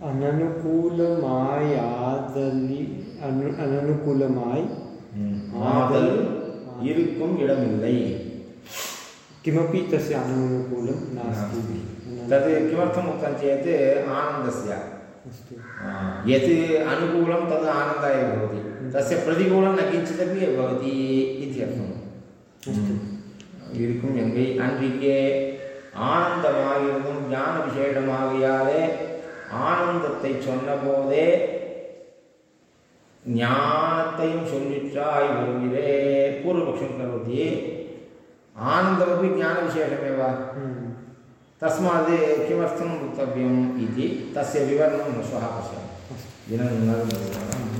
आगच्छ அனனுகூலமாயாதலி அனு அனனுகூலமாய் ஆதல் இருக்கும் இடமில்லை किमपि तस्य अननुकूलं नास्ति तद् किमर्थम् उक्तं चेत् आनन्दस्य अस्तु यत् अनुकूलं तद् आनन्दाय भवति तस्य प्रतिकूलं न किञ्चिदपि भवति इत्यर्थम् अस्तु இருக்கும் எங்கை அன்றிக்கே ஆனந்தமாகிருந்தும் ஞான விசேஷமாகியாலே ஆனந்தத்தை சொன்னபோதே ஞானத்தையும் சொல்லிற்றாய் வருகிறே பூர்வபக்ஷம் கரோதி ஆனந்தமபி ஞானவிசேஷமேவ तस्मात् किमर्थं वक्तव्यम् इति तस्य विवरणं न श्वः पश्यामः दिनं